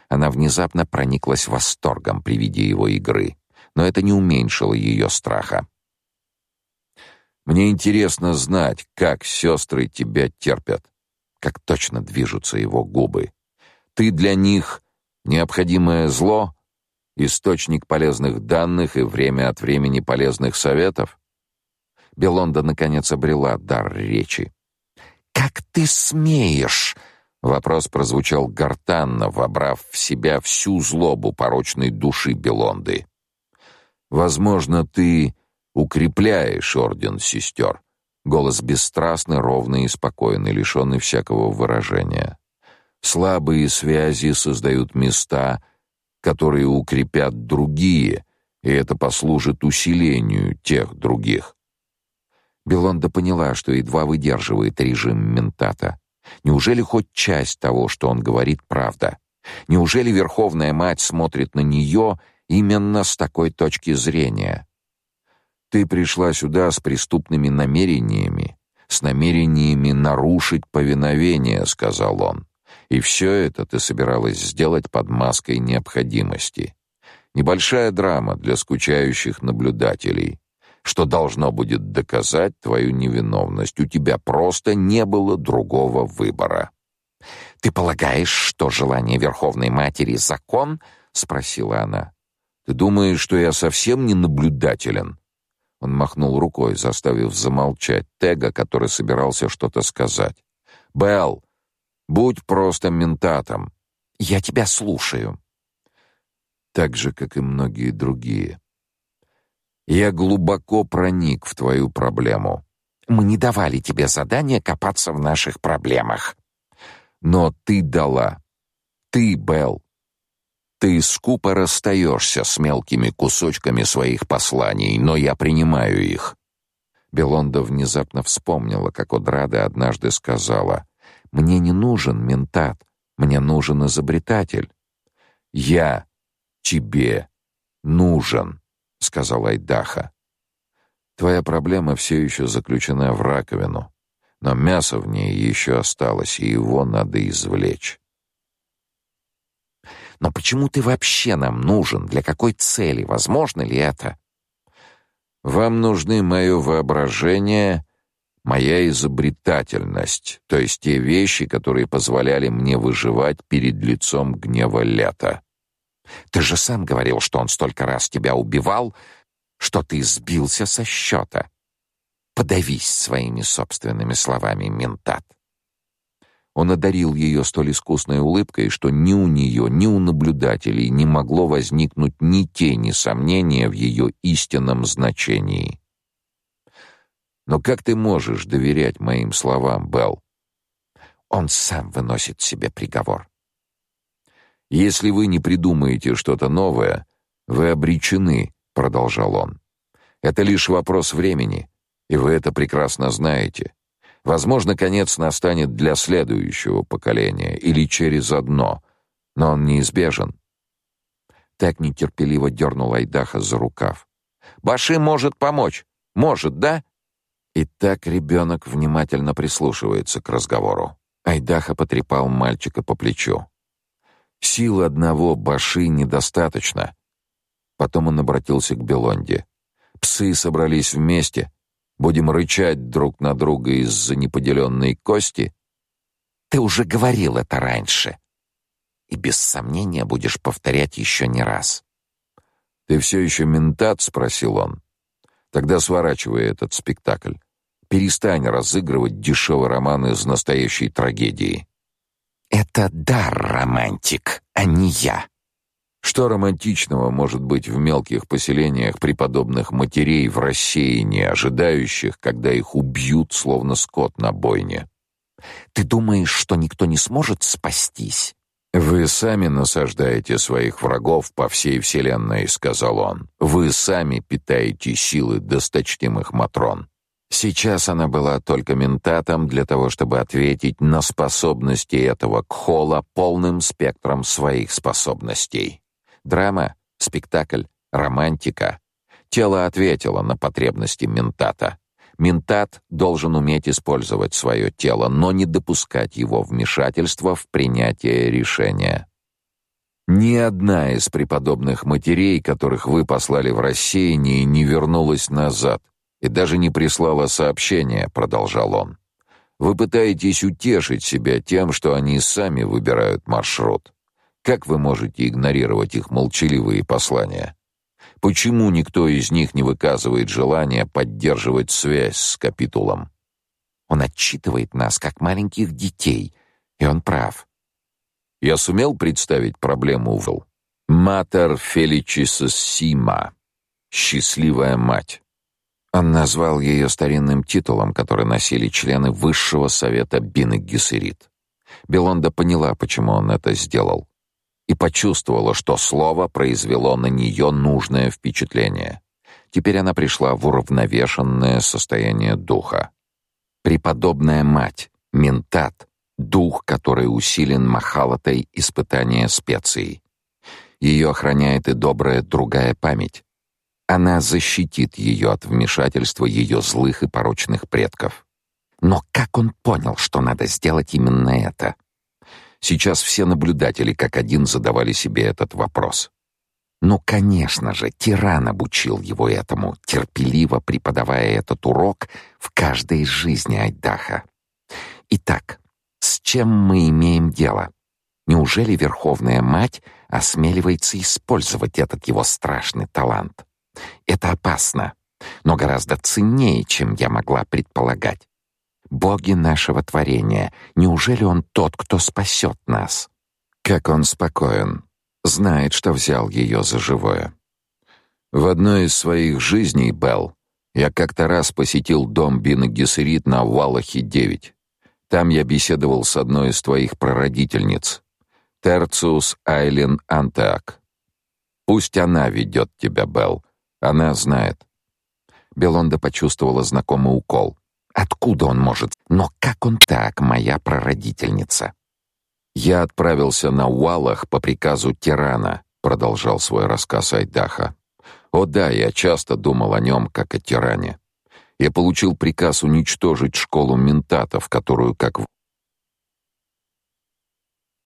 Она внезапно прониклась восторгом при виде его игры, но это не уменьшило ее страха. Мне интересно знать, как сестры тебя терпят, как точно движутся его губы. Ты для них Необходимое зло — источник полезных данных и время от времени полезных советов? Белонда наконец обрела дар речи. «Как ты смеешь?» Вопрос прозвучал гортанно, вобрав в себя всю злобу порочной души Белонды. «Возможно, ты укрепляешь орден сестер». Голос бесстрастный, ровный и спокойный, лишенный всякого выражения. Слабые связи создают места, которые укрепят другие, и это послужит усилению тех других. Белонда поняла, что едва выдерживает режим ментата. Неужели хоть часть того, что он говорит, правда? Неужели Верховная Мать смотрит на нее именно с такой точки зрения? Ты пришла сюда с преступными намерениями, с намерениями нарушить повиновение, сказал он. И все это ты собиралась сделать под маской необходимости. Небольшая драма для скучающих наблюдателей, что должно будет доказать твою невиновность. У тебя просто не было другого выбора. Ты полагаешь, что желание Верховной Матери закон? спросила она. Ты думаешь, что я совсем не наблюдателен? Он махнул рукой, заставив замолчать Тега, который собирался что-то сказать. Белл, Будь просто ментатом. Я тебя слушаю. Так же, как и многие другие. Я глубоко проник в твою проблему. Мы не давали тебе задания копаться в наших проблемах. Но ты дала. Ты, Белл. Ты скупо расстаешься с мелкими кусочками своих посланий, но я принимаю их. Белонда внезапно вспомнила, как Одрада однажды сказала: мне не нужен ментат, мне нужен изобретатель. Я тебе нужен, сказал Айдаха. Твоя проблема все еще заключена в раковину, но мясо в ней еще осталось, и его надо извлечь. Но почему ты вообще нам нужен? Для какой цели? Возможно ли это? Вам нужны мое воображение моя изобретательность, то есть те вещи, которые позволяли мне выживать перед лицом гнева лета. Ты же сам говорил, что он столько раз тебя убивал, что ты сбился со счета. Подавись своими собственными словами, ментат. Он одарил ее столь искусной улыбкой, что ни у нее, ни у наблюдателей не могло возникнуть ни тени сомнения в ее истинном значении. Но как ты можешь доверять моим словам, Белл? Он сам выносит себе приговор. Если вы не придумаете что-то новое, вы обречены, продолжал он. Это лишь вопрос времени, и вы это прекрасно знаете. Возможно, конец настанет для следующего поколения или через одно, но он неизбежен. Так нетерпеливо дернул Айдаха за рукав. Баши может помочь. Может, да? И так ребенок внимательно прислушивается к разговору. Айдаха потрепал мальчика по плечу. Силы одного баши недостаточно. Потом он обратился к Белонде. Псы собрались вместе. Будем рычать друг на друга из-за неподеленной кости. Ты уже говорил это раньше. И без сомнения будешь повторять еще не раз. Ты все еще ментат, спросил он. Тогда сворачивай этот спектакль. Перестань разыгрывать дешевый роман из настоящей трагедии. Это дар романтик, а не я. Что романтичного может быть в мелких поселениях преподобных матерей в рассеянии, ожидающих, когда их убьют, словно скот на бойне? Ты думаешь, что никто не сможет спастись? Вы сами насаждаете своих врагов по всей вселенной, сказал он. Вы сами питаете силы досточтимых матрон. Сейчас она была только ментатом для того, чтобы ответить на способности этого кхола полным спектром своих способностей. Драма, спектакль, романтика. Тело ответило на потребности ментата. Ментат должен уметь использовать свое тело, но не допускать его вмешательства в принятие решения. Ни одна из преподобных матерей, которых вы послали в рассеяние, не вернулась назад и даже не прислала сообщения, продолжал он. Вы пытаетесь утешить себя тем, что они сами выбирают маршрут. Как вы можете игнорировать их молчаливые послания? Почему никто из них не выказывает желания поддерживать связь с капитулом? Он отчитывает нас как маленьких детей, и он прав. Я сумел представить проблему Уилл. Матер феличиссима. Счастливая мать. Он назвал ее старинным титулом, который носили члены высшего совета Бины. Белонда поняла, почему он это сделал, и почувствовала, что слово произвело на нее нужное впечатление. Теперь она пришла в уравновешенное состояние духа. Преподобная мать, ментат, дух, который усилен махалатой испытания специй. Ее охраняет и добрая другая память, она защитит ее от вмешательства ее злых и порочных предков. Но как он понял, что надо сделать именно это? Сейчас все наблюдатели как один задавали себе этот вопрос. Ну, конечно же, тиран обучил его этому, терпеливо преподавая этот урок в каждой жизни Айдаха. Итак, с чем мы имеем дело? Неужели Верховная Мать осмеливается использовать этот его страшный талант? Это опасно, но гораздо ценнее, чем я могла предполагать. Боги нашего творения, неужели он тот, кто спасет нас? Как он спокоен, знает, что взял ее за живое. В одной из своих жизней, Белл, я как-то раз посетил дом Бины Гессерит на Валахе 9. Там я беседовал с одной из твоих прародительниц, Терциус Айлен Антеак. Пусть она ведет тебя, Белл, она знает. Белонда почувствовала знакомый укол. Откуда он может? Но как он так, моя прародительница? Я отправился на Уалах по приказу тирана, продолжал свой рассказ Айдаха. О да, я часто думал о нем как о тиране. Я получил приказ уничтожить школу ментатов, которую, как